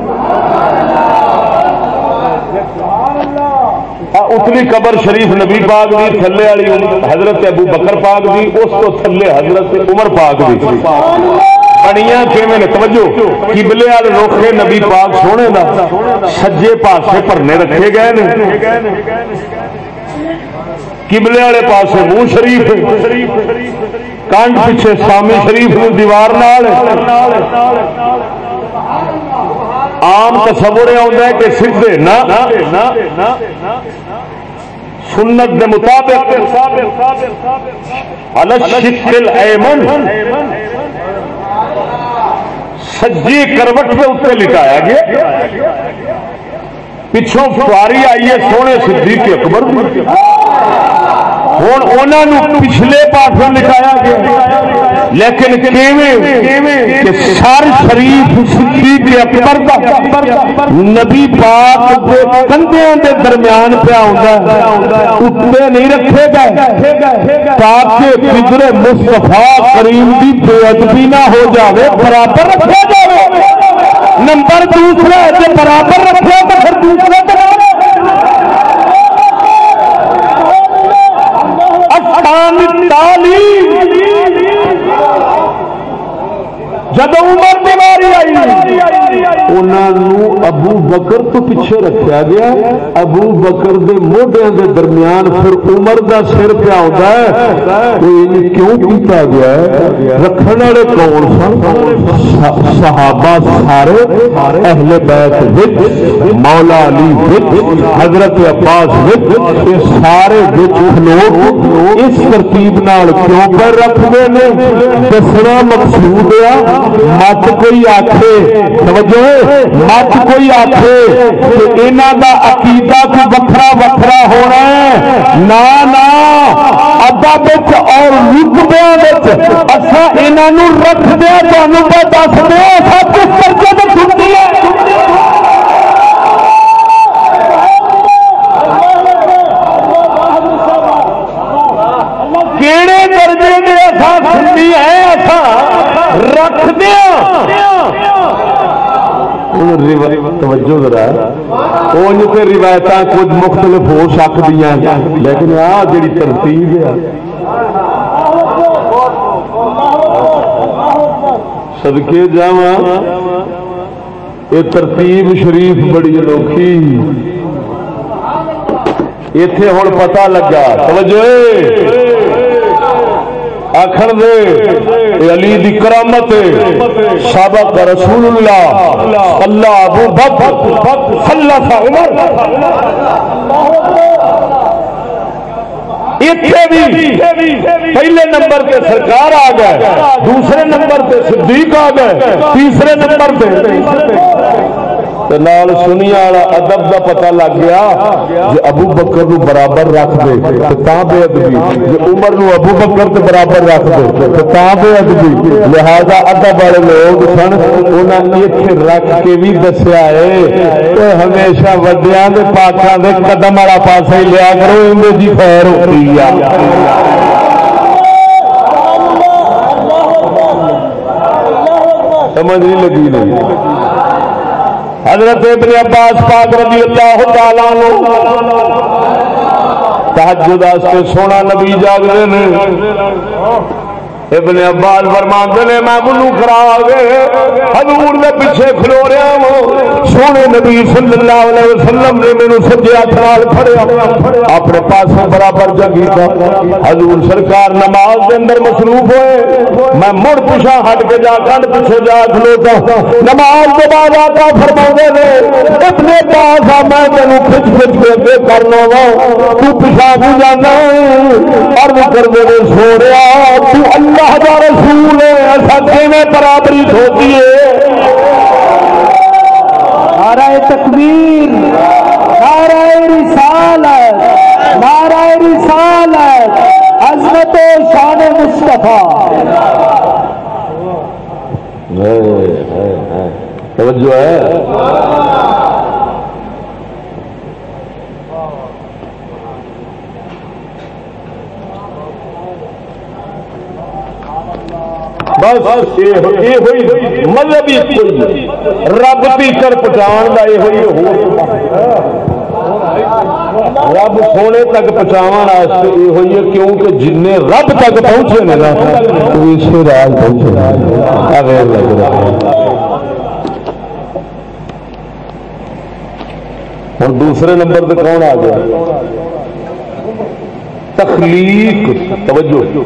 Speaker 1: اتلی قبر شریف نبی پاک دی، تھلے والی حضرت ابو بکر پاک دی، اس کو تھلے حضرت عمر پاک دی۔ بنیا کیون توجہ کبلے والے روکے نبی پاک سونے دا سجے پاسے پرنے رکھے گئے کبلے والے پاس منہ شریف کانڈ پیچھے سامی شریف دیوار آم تصور آتا ہے کہ سیدھے نہ سنت کے مطابق سجی کروٹ کے اتنے لٹایا گیا۔ پچھوں فواری آئی ہے سونے صدیق اکبر ہوں انہوں پچھلے پاس لکھایا گیا لیکن کہ سر شریف صدیق اکبر نبی پاک کندھوں کے درمیان پیا اتنے نہیں رکھے گئے تاکہ کدھر مستفا کریم کی بے ادبی نہ ہو جائے برابر رکھا جائے نمبر دوسرا برابر رکھے تو پھر تعلیم جب عمر بیماری آئی انہوں ابو بکر تو پیچھے رکھا گیا۔ ابو بکر دے موڈیا دے درمیان پھر عمر دا سر پہ آتا ہے۔ یعنی کیوں کیتا گیا ہے؟ رکھنے والے کون سن؟ صحابہ سارے اہل بیت وچ، مولا علی وچ، حضرت عباس وچ، یہ سارے وچ لوگ اس ترتیب نال کیوں پر رکھ رکھتے ہیں؟ دسنا مقصود آ مت کوئی آخے مت کوئی آخے کہ انہوں کا عقیدہ کو وکھرا وکھرا ہونا ہے نہ ادب اور رقبے اصا یہ رکھ دیا تمہیں دس دیا سب کچھ کرتے تو چھٹی ہے کہڑے درجے میں ایسا سنی ہے ایسا رکھ دیا توجہ ذرا۔ روایت کچھ مختلف ہو سکتی ہیں لیکن آ جڑی ترتیب ہے۔ سدکے جا یہ ترتیب شریف بڑی انوکھی۔ اتے ہوں پتا لگا۔ توجہ۔ آخر دے علی دی کرامت سابق رسول اللہ اللہ ابو بکر اللہ سا عمر پہلے نمبر پہ سرکار آ گئے، دوسرے نمبر پہ صدیق آ گئے، تیسرے نمبر پہ نال سنیا والا ادب کا پتا لگ گیا جی ابو بکر نو برابر رکھ دے بے ادبی۔ جی عمر نو ابو بکر تو برابر رکھ دے بے ادبی۔ لہذا ادب والے لوگ سن انہیں رکھ کے بھی دسیا اے ہے ہمیشہ ودیا کے پاکوں کے قدم والا پاسا ہی لیا کرو ان جی خیر ہوتی ہے۔ سمجھ نہیں لگی۔ نہیں حضرت ابن عباس پاک رضی اللہ تعالیٰ تحجد سونا نبی جاگ رہے ابن عباس فرماندے نے، میں بلو کرا گئے حضور دے پیچھے کھلو رہا ہوں۔ سونے نبی صلی اللہ علیہ وسلم نے مینو سجے ہاتھ نال کھڑیا۔ اپنے پاس برابر جگی کا حضور سرکار نماز دے اندر مصروف ہوئے۔ میں مڑ پیچھا ہٹ کے جا کنڈ پیچھے جا کھلوتا۔ نماز کے بعد آتا فرما نے اتنے پاس آ، میں تینوں کھچ کھچ کے اگے کرنا وا۔ تو پیچھا بھی جانا۔ ارد کر دے سو رہا، تو اللہ اللہ کا رسول ہے ایسا کھینے برابری ہوتی ہے؟ نعرہ تکبیر، نعرہ رسالت نعرہ رسالت عظمت شان مصطفیٰ۔ توجہ ہے۔ بس یہ مذہبی رب تیکر پہنچان کا یہ رب سونے تک پہنچا یہ ہوئی ہے کیونکہ جن رب تک پہنچے ہوں دوسرے نمبر پہ کون آ گیا تخلیق، توجہ۔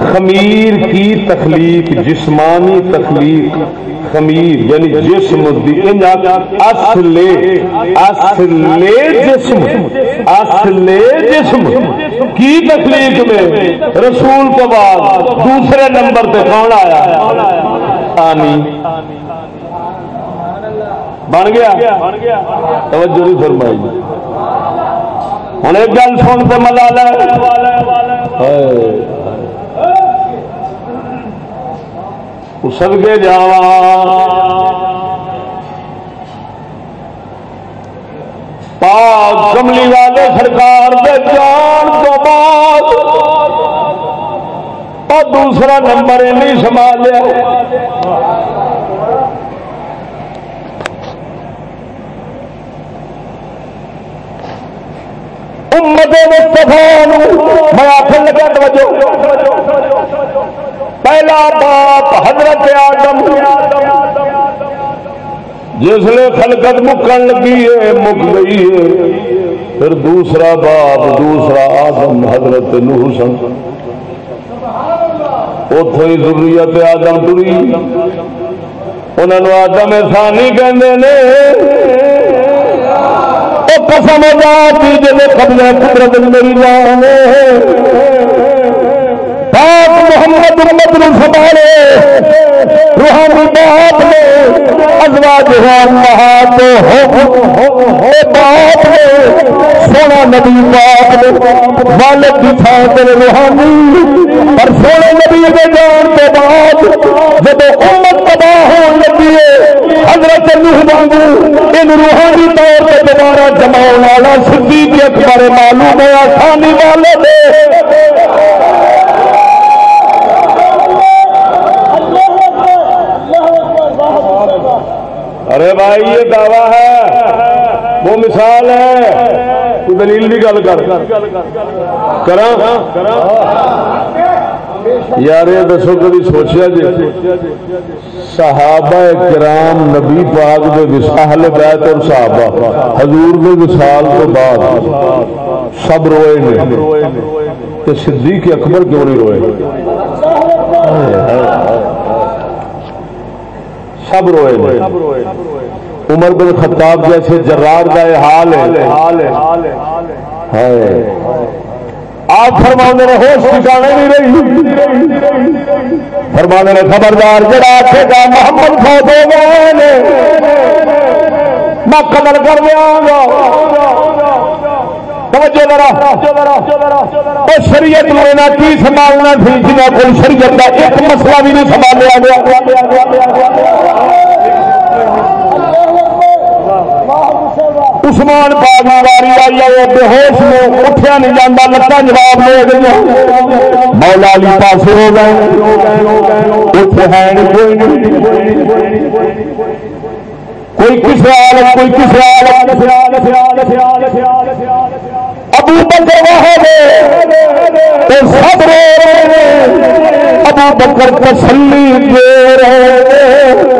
Speaker 1: خمیر کی تخلیق، جسمانی تخلیق، خمیر یعنی جسم اصل اصل جسم اصل جسم کی تخلیق میں رسول کے بعد دوسرے نمبر پہ کون آیا؟ آنی بن گیا؟ توجہ نہیں فرمائی۔ ہوں ایک گل سن تو ملا لے سد کے جا پاک کملی والے سرکار دے جان تو بعد اور دوسرا نمبر نہیں سنبھالیا۔ امت مصطفیٰ میں آخر لگا، توجہ۔ پہلا باپ حضرت آدم جس نے خلقت مکن لگی ہے، مک گئی ہے۔ پھر دوسرا باپ، دوسرا آدم، حضرت نوح سن۔ اتو ہی ضروریت آدم ٹری انہوں آدم ثانی کہ قسم ذات جب قدرت میری جان پاک محمد امت نے سنبھالے روحانی باپ نے ازواج امہات ہو باپ نے سونا نبی باپ نے والد کی تھان روحانی، پر سونے نبی کے جان کے بعد جب امت تباہ ہو لگی ہے، حضرت نوح وانگو ان روحانی طور پہ دوبارہ جماؤ والا صدیق اکبر معلوم ہے آسانی والے بھائی، یہ دعویٰ ہے۔ وہ مثال ہے۔ تو دلیل بھی گل کر۔ یار، یہ دسو کبھی سوچیا جی۔ صحابہ کرام نبی پاک دے وسال بیت اور صحابہ۔ حضور دے وسال تو بعد سب روئے نے۔ تو صدیق اکبر کیوں نہیں روئے؟ سب روئے عمر بن خطاب جیسے جرار کا یہ حال ہے۔ آپ فرما نے ہوش ٹھکانے نہیں۔ رہی فرما نے خبردار جڑا آخے گا، محمد فوت گئے میں قدر کر دیا گا۔ شریعت لینا کی سنبھالنا تھی جنہیں کوئی شریعت کا ایک مسئلہ بھی نہیں سنبھالیا گیا۔ عثمان پاک واری آئی ہے بے ہوش میں اٹھیا نہیں جانا لتاں جواب لے گئی مولا علی پاس ہو گئے اٹھے ہیں کوئی کس حالت کوئی کس حالت ابو بکر وہاں تو سب رو رہے ابو بکر تسلی دے رہے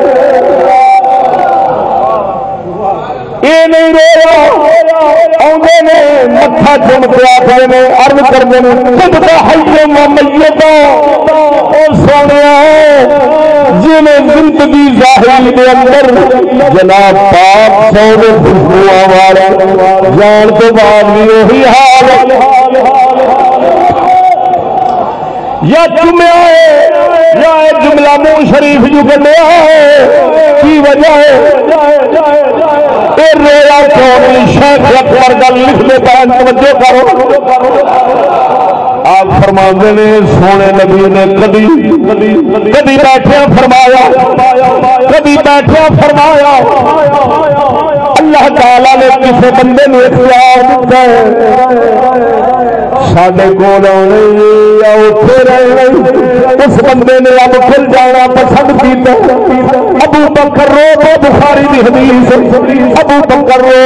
Speaker 1: یہ نہیں رو آدھے نے متھا چم کے آخر نے ارد کرتے ہیں خود کا ہلکے میت سونے جی زندگی ظاہری کے اندر جناب پاپ سونے خوشبو والے جان تو بعد بھی وہی حال یا جمعہ ہے، یا جملہ منہ شریف جو بنیا ہے، کی وجہ ہے؟ رویا چوڑی شیخ اکبر گل لکھ دیتا توجہ کرو۔ آپ فرما نے، سونے نبی نے کدی کدی بیٹھیا فرمایا، کدی بیٹھیا فرمایا۔ اللہ تعالی نے کسی بندے نے اختیار دیتا ہے۔ سڈے کول آنے یا رہنے اس بندے نے اب پھر جانا پسند کیتا ابو بکر رو تو بخاری کی حدیث ابو بکر رو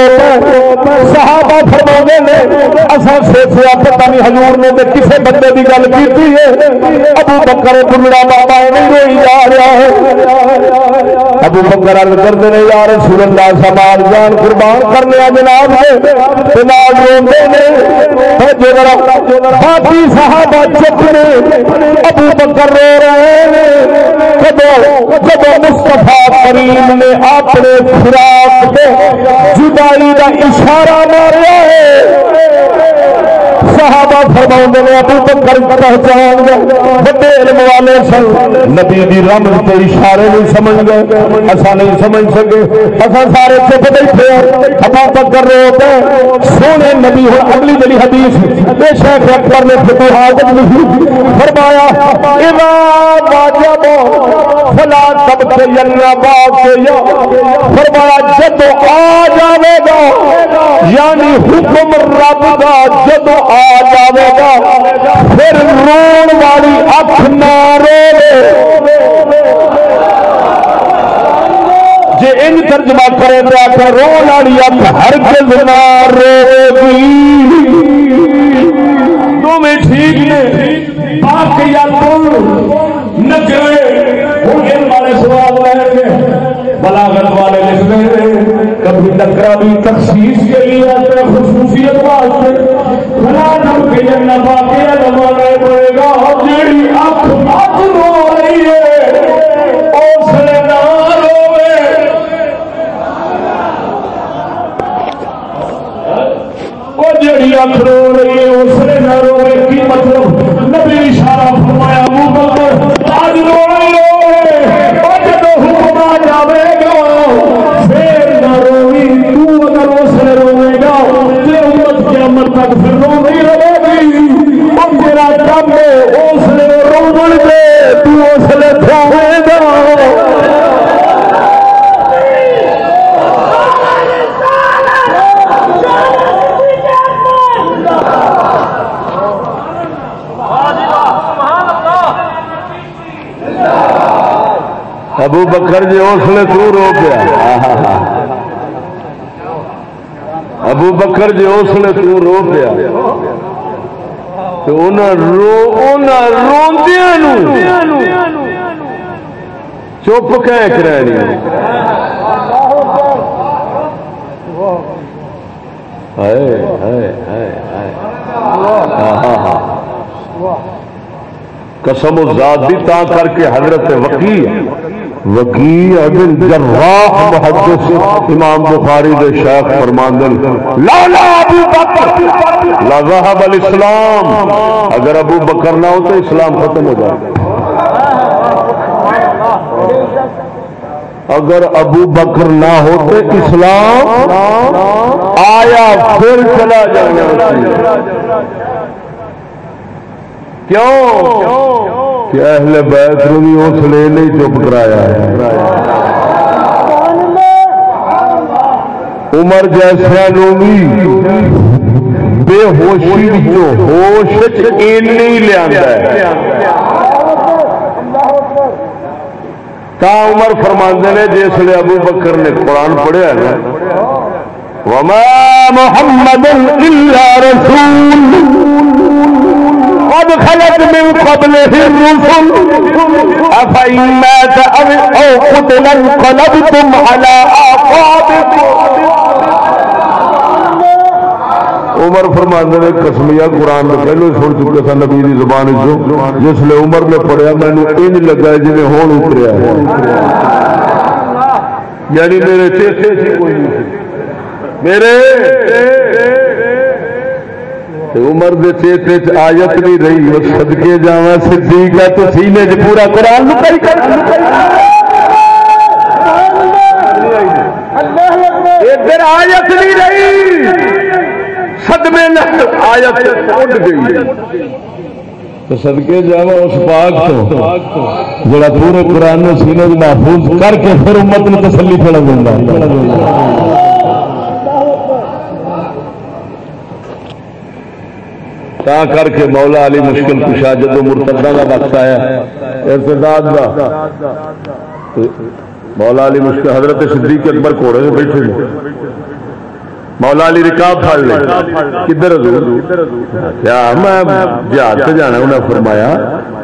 Speaker 1: صحابہ فرما نے اصا سوچا پتا نہیں ہزور نے کسی بندے کی گل کی ابو بکر بڑا بابا نہیں روئی جا رہا ہے ابو بکر ارد کرتے ہیں یار رسول اللہ سمال جان قربان کرنے جناب جناب روتے ہیں باقی صحابہ چپ نے ابو بکر رو رہے ہیں۔ جب مستفا کریم نے اپنے خوراک جدائی کا اشارہ ماریا ہے۔ صحابہ فرما نے ابو بکر پہچان گئے بڑے علم والے سن۔ نبی دی رمز کے اشارے نہیں سمجھ گئے۔ ایسا نہیں سمجھ سکے۔ ایسا سارے چپ بیٹھے ابو بکر رو پہ سونے نبی ہو اگلی جلی حدیث۔ بے شیخ اکبر نے فتوحات لکھی فرمایا اذا واجب فلا تبتین باق یا فرمایا، جب آ جاوے گا یعنی حکم رب کا جب آ جائے گا۔ پھر رون والی اکھ نہ جی ان ترجمہ کرے تو آخر رو والی اکھ ہر کل نہ روے تمہیں ٹھیک نے؟ باقی نچے والے سوال لیں گے بلاغت والے لکھتے ہیں کبھی ٹکرا بھی تخصیص کے لیے آتے ہیں خصوصیت واسطے وہ رو رہی ہے اس نے نہ روے کی مطلب۔ نبی اشارہ فرمایا منہ بکر، آج رو رہی تک پھر رو نہیں رہے گی۔ اور تیرا کم ہے اس نے رو دے تو اس ابو بکر جی اس نے تو رو پیا۔ ابو بکر جی اس نے تو رو پیا۔ چپ کہہ رہی قسم و ذات بھی تا کر کے حضرت وکیل وکیل ابن جراح محدث امام بخاری دے شیخ فرماندن لالا ابو بکر، لا ذهب الاسلام۔ اگر ابو بکر نہ ہو تو اسلام ختم ہو جائے۔ اگر ابو بکر نہ ہو تو اسلام آیا، پھر چلا جانا کیوں؟ کہ اہل بیت نو بھی اس لیے نہیں چپ کرایا عمر جیسا نو بھی بے ہوشی ہوش نہیں لیا تا عمر فرماندے نے، جس لیے ابو بکر نے قرآن پڑھیا نا۔ وما محمد الا رسول قد خلت من قبله الرسل أفإن مات أو قتل انقلبتم على أعقابكم. عمر فرماندے نے قسمیا قرآن میں پہلو سن چکے سن نبی دی زبان چ جس لیے عمر نے پڑھیا مینو انج لگا جی ہوں اتریا یعنی میرے چیتے سی کوئی نہیں۔ میرے عمر دے چیتے چ آیت نہیں رہی وہ سدکے جا صدیق ہے تو سینے چ پورا قرآن ادھر آیت نہیں رہی۔ سدمے آیت اڈ گئی تو سدکے جا اس پاک تو، جڑا پورے قرآن سینے محفوظ کر کے پھر امت نے تسلی پڑا دینا تا کر کے مولا علی مشکل کشا جدو مرتدہ کا وقت آیا۔ ارتداد کا مولا علی مشکل، حضرت صدیق اکبر کوڑے میں بیٹھے ہیں مولا علی رکاب پھڑ لے۔ کدھر حضور؟ کیا میں جہاز سے جانا انہیں فرمایا،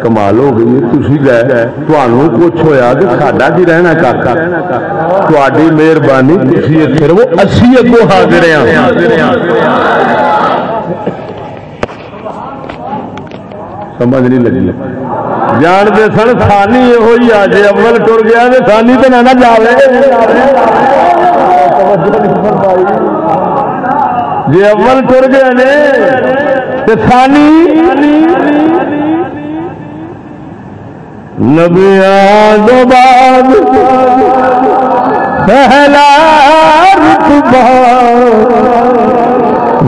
Speaker 1: کمال ہو گئی تھی گئے تمہوں کچھ ہوا تو ساڈا کی رہنا کاکا۔ تاری مہربانی تھی پھر وہ اسی اگوں حاضر ہاں سمجھ نہیں لگی۔ جانتے سن سانی یہ آ جی اول ٹر گیا سانی تو نہ جائے جی اول تر گئے نے سانی نبیا دو بعد پہلا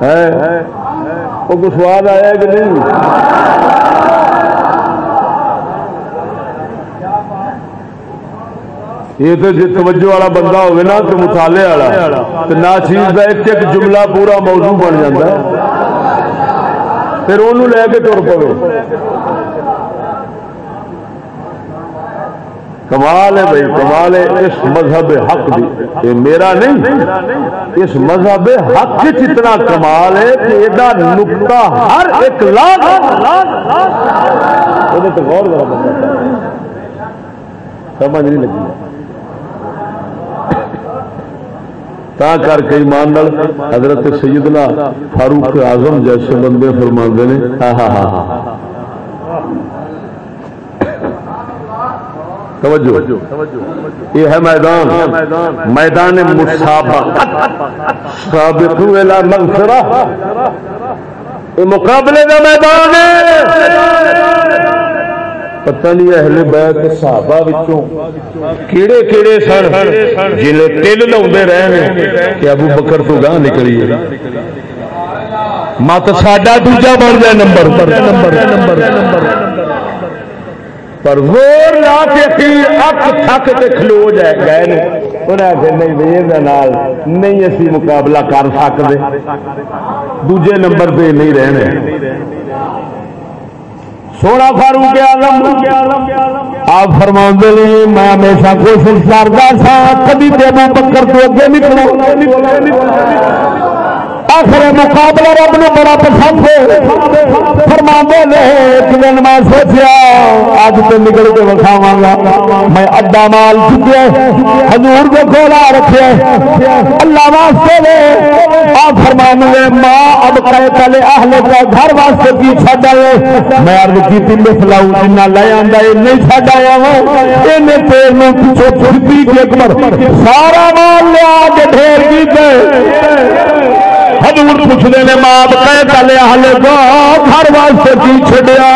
Speaker 1: کو سواد آیا کہ نہیں؟ یہ تو جی توجہ والا بندہ ہوگا نا تو مطالعے والا، تو نہ چیز کا ایک ایک جملہ پورا موضوع بن جاتا ہے۔ پھر انہوں لے کے تر پو کمال ہے بھائی، کمال ہے اس مذہب حق دی۔ یہ میرا نہیں، اس مذہب حق اتنا کمال ہے کہ یہ نکتا ہر ایک لاکھ غور سمجھ نہیں لگی۔ تا کر کے ایمان حضرت سیدنا فاروق اعظم جیسے بندے فرما نے۔ ہاں ہاں ہاں توجہ۔ یہ ہے میدان۔ میدان مسابقت مغفرہ۔ یہ مقابلے کا میدان ہے۔ پتہ نہیں اہل بیت صحابہ وچوں کیڑے کیڑے سن جلے تل لا رہے کہ ابو بکر تو گاہ نکلی مت ساڈا دوجا بن جائے نمبر نمبر نمبر نمبر۔ پر زور لا کے پھر اک تھک کے کھلو جائے گئے نے۔ انہیں آخر نہیں بھائی نال نہیں اسی مقابلہ کر سکتے دوجے نمبر پہ نہیں رہنے۔ سونا فاروق آلم آپ فرما میں ہمیشہ کوشش کرتا سا، کبھی ابو بکر تو اگے نکلو۔ آخر مقابلہ رب نے بڑا پسند فرما نے ایک دن میں سوچیا اج تو نکل کے وکھاوا گا. میں اڈا مال چکے ہزور کے کھولا رکھے اللہ واسطے لے آپ فرما گے ماں اب کرے پہلے اہل کا گھر واسطے کی چڈ آئے. میں ارد کی تین فلاؤ جنا لے آتا یہ نہیں چڈ آیا وا. پیر میں پیچھے چھڑکی کے سارا مال لیا کے ڈھیر کی حضور پوچھتے ہیں ماں کہ چلے ہل گا گھر واسطے کی چڈیا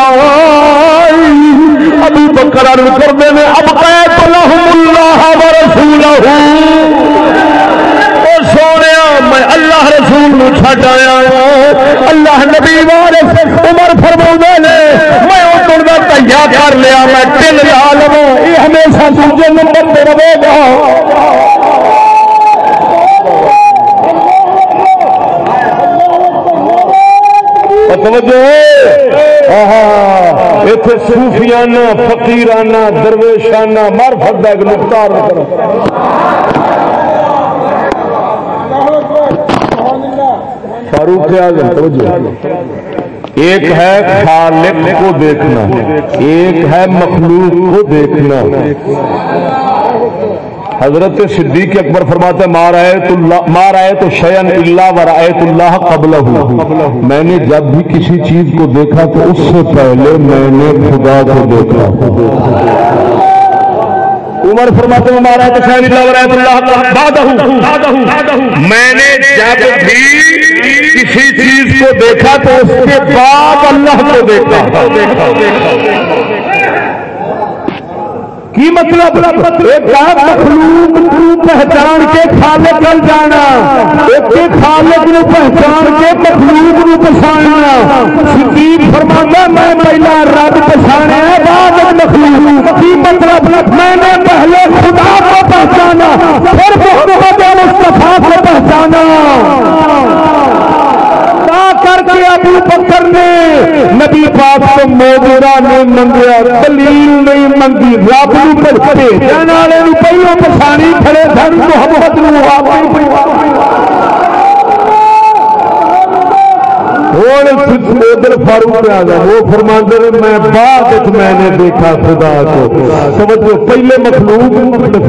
Speaker 1: ابھی بکر کرتے ہیں اب کہ اللہ رسول سونے میں اللہ رسول چھڈ آیا اللہ نبی وارث عمر فرما نے، میں اتر کا تیا کر لیا، میں تین لا لو یہ ہمیشہ دوجے نمبر پہ رہے گا۔ سوفیانہ فقیرانہ، درویشانہ مارفت ایک نقطار فاروق اعظم، توجہ۔ ایک ہے خالق کو دیکھنا، ایک ہے مخلوق کو دیکھنا۔ حضرت صدیق اکبر فرماتے مار آئے تو مار آئے تو شیئن اللہ و رایت اللہ قبل میں نے جب بھی کسی چیز کو دیکھا تو اس سے پہلے میں نے خدا کو دیکھا۔ عمر فرماتے ہمارا حسین میں نے جب بھی کسی چیز کو دیکھا تو اس کے بعد اللہ کو دیکھا۔ کی مطلب؟ ایک مخلوق پہچان کے خالق کر جانا، ایک خالق نو پہچان کے مخلوق نو پچھاڑنا صدیق فرمانا میں پہلا رب پچھاڑا بعد مخلوق۔ کی مطلب؟ میں نے پہلے خدا کو پہچانا، پھر محمد مصطفیٰ کو پہچانا۔ کر کے ابو بکر نے نبی پاک کو موجودہ نہیں منگیا، دلیل نہیں منگی رب بھیجنے والے پہلو پچھانی کھڑے سن محبت ادھر فاروق آ گیا؟ وہ فرماندے میں بعد میں نے دیکھا خدا کو۔ سمجھو، پہلے مخلوق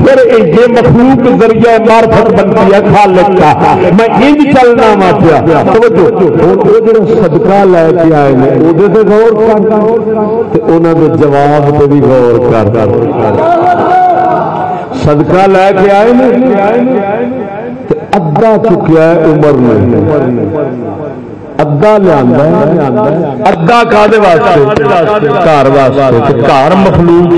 Speaker 1: پھر یہ مخلوق ذریعہ مارفت بنتی ہے، خالق کا۔ میں انج چلنا وا پیا۔ سمجھو صدقہ لے کے آئے ہیں وہ غور کر۔ انہوں نے جواب پہ بھی غور کر۔ صدقہ لے کے آئے نے ادھا چکیا ہے عمر نے۔ ادا لیا ادا کا گھر واسطے گھر مخلوق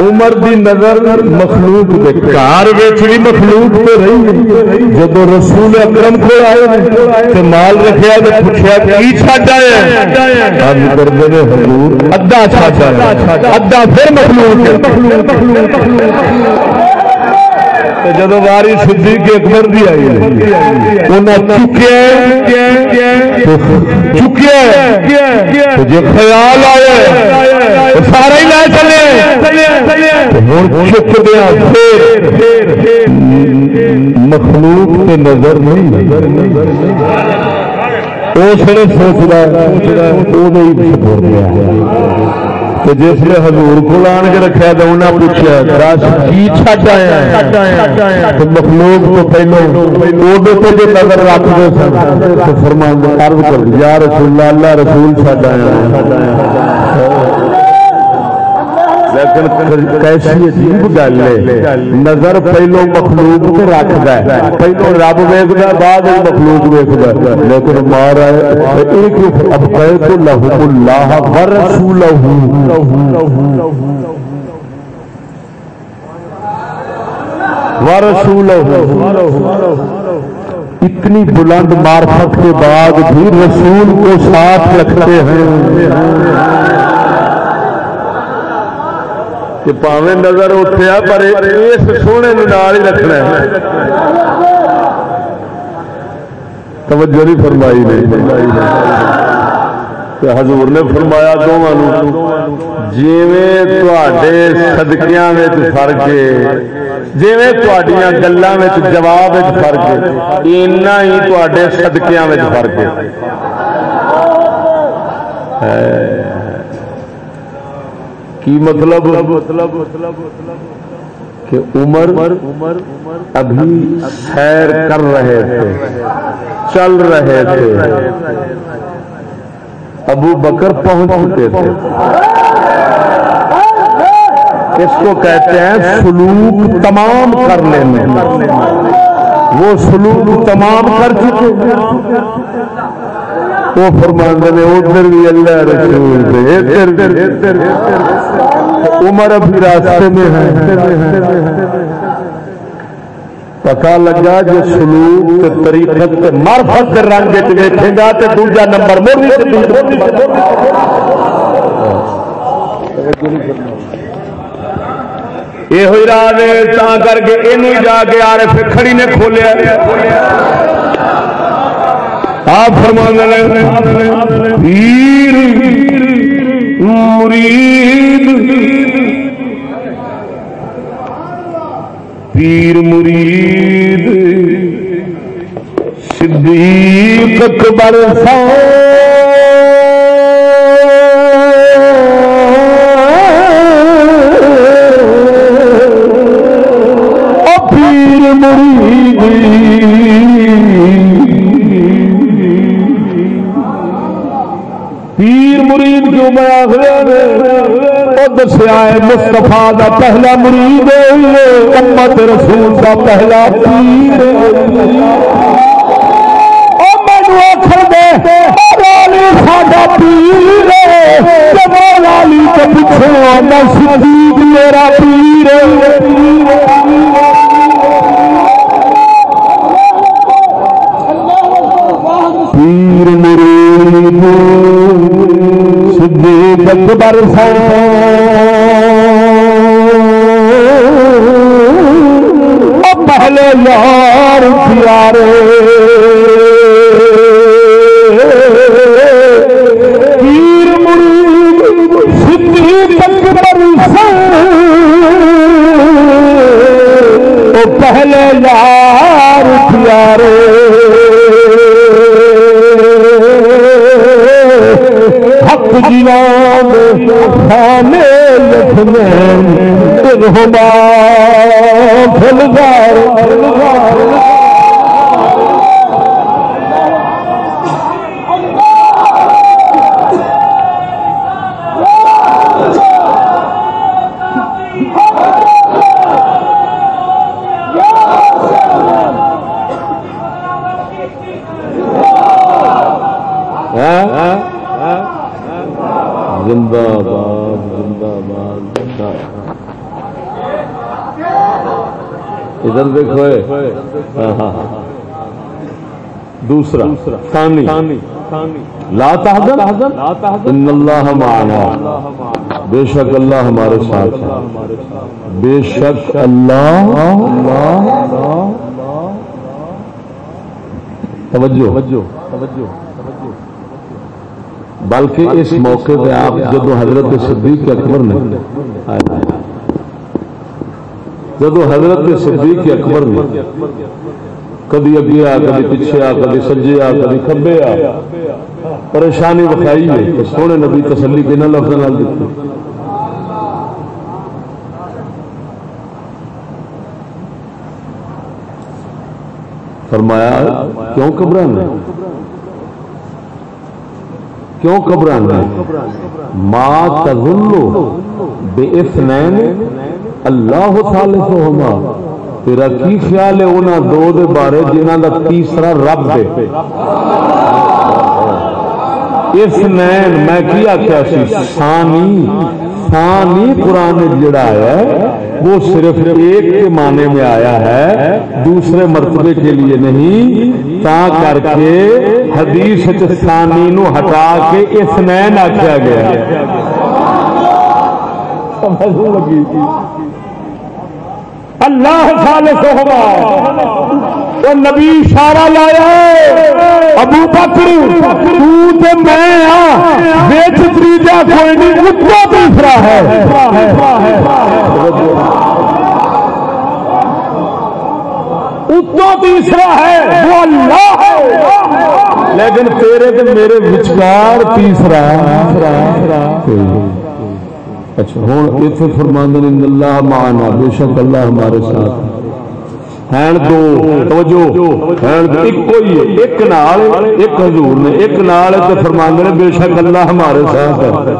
Speaker 1: عمر دی نظر مخلوق گھر بھی مخلوق رہی جب رسول اکرم کو آئے تو مال رکھا تو پوچھا کی چھڈ آیا حضور ادا چھڈ آیا ادا پھر مخلوق جب واری صدیق اکبر دی آئی چکیا چکیا جو خیال آیا سارا ہی لے چلے چک دیا مخلوق سے نظر نہیں اس نے سوچ رہا ہے وہ نہیں سپور گیا تو جس نے حضور کو لان کے رکھا تو انہیں پوچھا رس کی چھٹ آیا تو مخلوق تو پہلو اوڈے پہ جی نظر رکھتے سن تو فرمان عرض کر یا رسول اللہ رسول چھٹ آیا کیسی عجیب گل ہے۔ نظر پہلو مخلوق سے رکھد پہلو رب ویکد بعد مخلوق ویکد لیکن مار اب کہ لہو اللہ ورسول ورسول اتنی بلند مارفت کے بعد بھی رسول کو ساتھ رکھتے ہیں۔ کہ پاوے نظر اٹھیا پر اس سونے نال ہی رکھنا ہے۔ توجہ نہیں فرمائی نہیں حضور نے فرمایا دونوں جیویں سدکیاں فرق ہے، جیویں تھوڑیاں گلوں جواب فرق ہے، اینا ہی تے سدکیاں فرق ہے۔ کی مطلب؟ مطلب کہ عمر عمر ابھی سیر کر رہے تھے، چل رہے تھے۔ ابو بکر پہنچ چکے تھے۔ اس کو کہتے ہیں سلوک تمام کر لینے۔ وہ سلوک تمام کر چکے۔ وہ فرمان نے ادھر بھی اللہ رسول سے عمر ابھی راستے میں ہے۔ پتا لگا جو سلوک طریقت مرفت رنگ دیکھے گا تو دوجا نمبر یہ ہوئی راہ کر کے یہ جا کے آ رہے پھر کھڑی نے کھولیا۔ آپ فرما پیر مرید۔ پیر مرید۔ صدیق اکبر سا دسیا ہے مستفا دا پہلا مرید امت رسول دا پہلا پیر آخر دے ساڈا پیر لالی کے پیچھے صدیق میرا پیر پیر مرید صدیق اکبر دوسرا ثانی لا تحزن ان اللہ معنا۔ بے شک اللہ ہمارے ساتھ ہے۔ بے شک اللہ توجہ۔ توجہ بلکہ اس موقع پہ آپ جدو حضرت صدیق اکبر نے جدو حضرت صدیق اکبر نے کدی اگے آ کدی پیچھے آ کدی سجے آ کدی کبے آ۔ پریشانی بکھائی ہے سونے نبی تسلی کے نہ لفظ نال دیتی فرمایا، کیوں گھبرانا کیوں گھبرانا ما تظلو بے اثنین اللہ ثالثہما۔ تیرا کی خیال ہے انہاں دو دے بارے جنہاں دا تیسرا رب دے اثنین میں کیا کیا سی ثانی ثانی قرآن جڑا ہے وہ صرف ایک کے معنی میں آیا ہے دوسرے مرتبے کے لیے نہیں تا کر کے حدیث ثانی نو ہٹا کے اثنین آخیا گیا لگی اللہ خالص ہوگا۔ وہ نبی اشارہ لایا ابو بکر، تو تے میں بیچ تریجا کوئی نہیں اتنا تیسرا ہے۔ اتنا تیسرا ہے، وہ اللہ ہے۔ لیکن تیرے تو میرے وچکار تیسرا اچھا ہوں اتنے فرماند اللہ مانا بے شک اللہ ہمارے ساتھ۔ ہیں دو، توجہ ہیں ایک کوئی ایک نال، ایک حضور نے، ایک نال تے فرماند نے بے شک اللہ ہمارے ساتھ ہے۔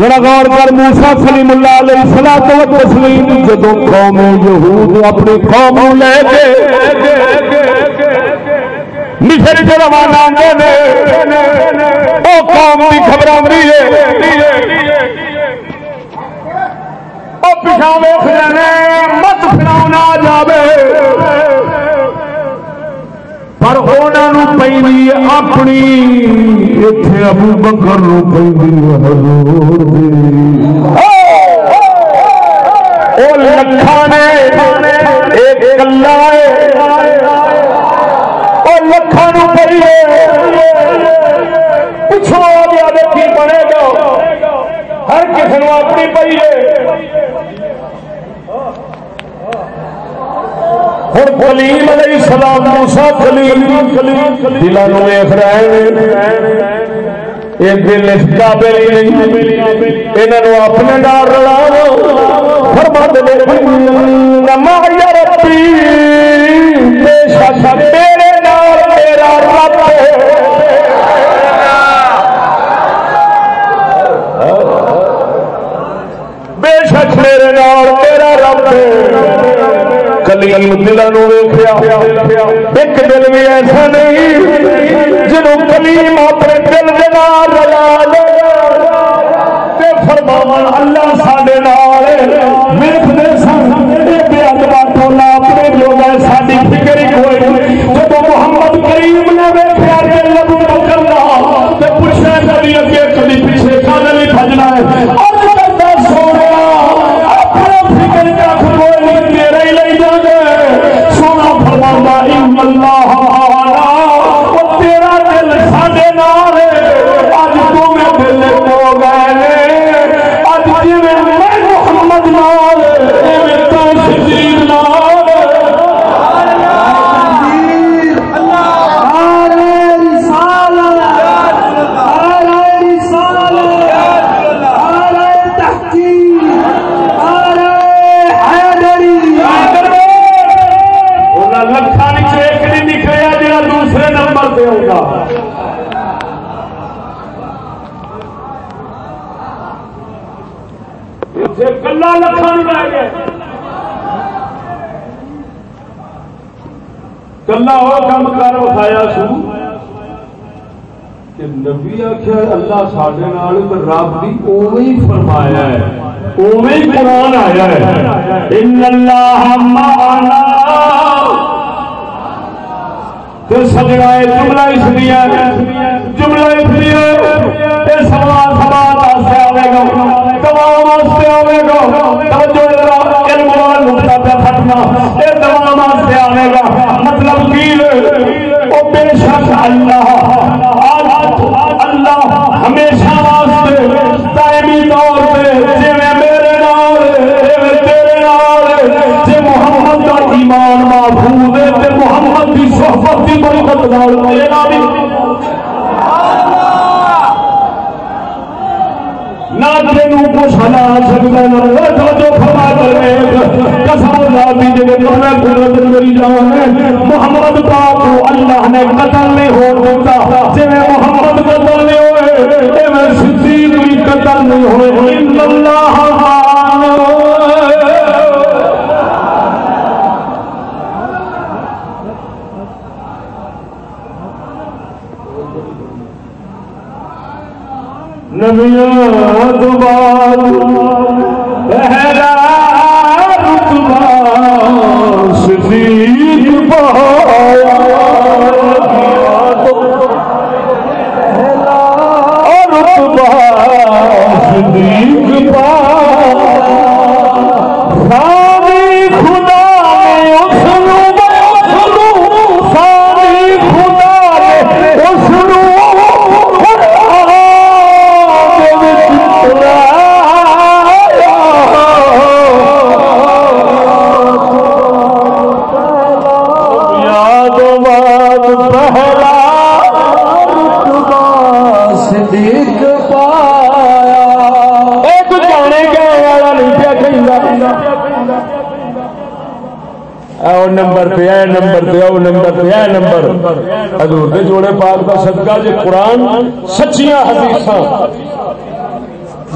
Speaker 1: ذرا غور کر موسیٰ سلیم اللہ علیہ الصلوۃ والتسلیم، جدوں قوم یہود اپنی قوم لے کے مصر چ روانہ ہوندے نے، او قوم دی خبراوری ہے۔ پیچھا ویخ مت فراؤن آ جائے پر انہوں پی اپنی اتے ابو بکر حضور وہ لکھا نے ایک کلا لکھان پی پچھو آ گیا دیکھی بنے گا ہر کسی اپنی پی ہے ہوں کلیم علیہ السلام موسا کلیم دلوں ویخ رہے دل اس قابل ہی نہیں۔ انہوں اپنے ڈر رلا فرما دے نمایا ربی، بے شک دلوں ویخیا ایک دل بھی ایسا نہیں جنوں کلیم اپنے دل کے نال رلا لے فرماون اللہ ساڈے نال ویکھدے سن بے ادبا ٹولا اپنے جو ہے ساڈی فکر ہی کوئی جب محمد کریم نے ویکھیا کہ لبو کرنا تے پوچھنا کبھی اگے کبھی پیچھے کدے نہیں بھجنا ہے سونا کلا وہ کام کر اٹھایا سو۔ کہ نبی آخیا اللہ سڈے رب بھی اوی فرمایا ہے اوے قرآن آیا ہے۔ ان اللہ معنا۔ تو سجنا جملہ اس لیے جملہ اس لیے آئے گا مطلب کی وہ بے شک اللہ اللہ ہمیشہ واسطے دائمی طور پہ جی میرے نال تیرے نال جی محمد کا ایمان محفوظ ہے، تے محمد کی صحبت کی برکت نال، میرے نال نہ تینوں کچھ ہلا سکتا جو فرما کرے قسم اللہ جگہ میں قدرت محمد پاک کو اللہ نے قتل نہیں ہو دیتا جی محمد قتل نہیں ہوئے میں صدیق بھی قتل نہیں ہوئے ان اللہ دوبار نمبر پہ نمبر اے نمبر۔ حضور دے جوڑے پاک دا صدقہ، جے قرآن سچیاں حدیثاں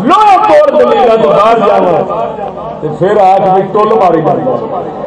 Speaker 1: لو توڑ دلیلا تو باہر جانا تے پھر آ کے ٹول ماری جانا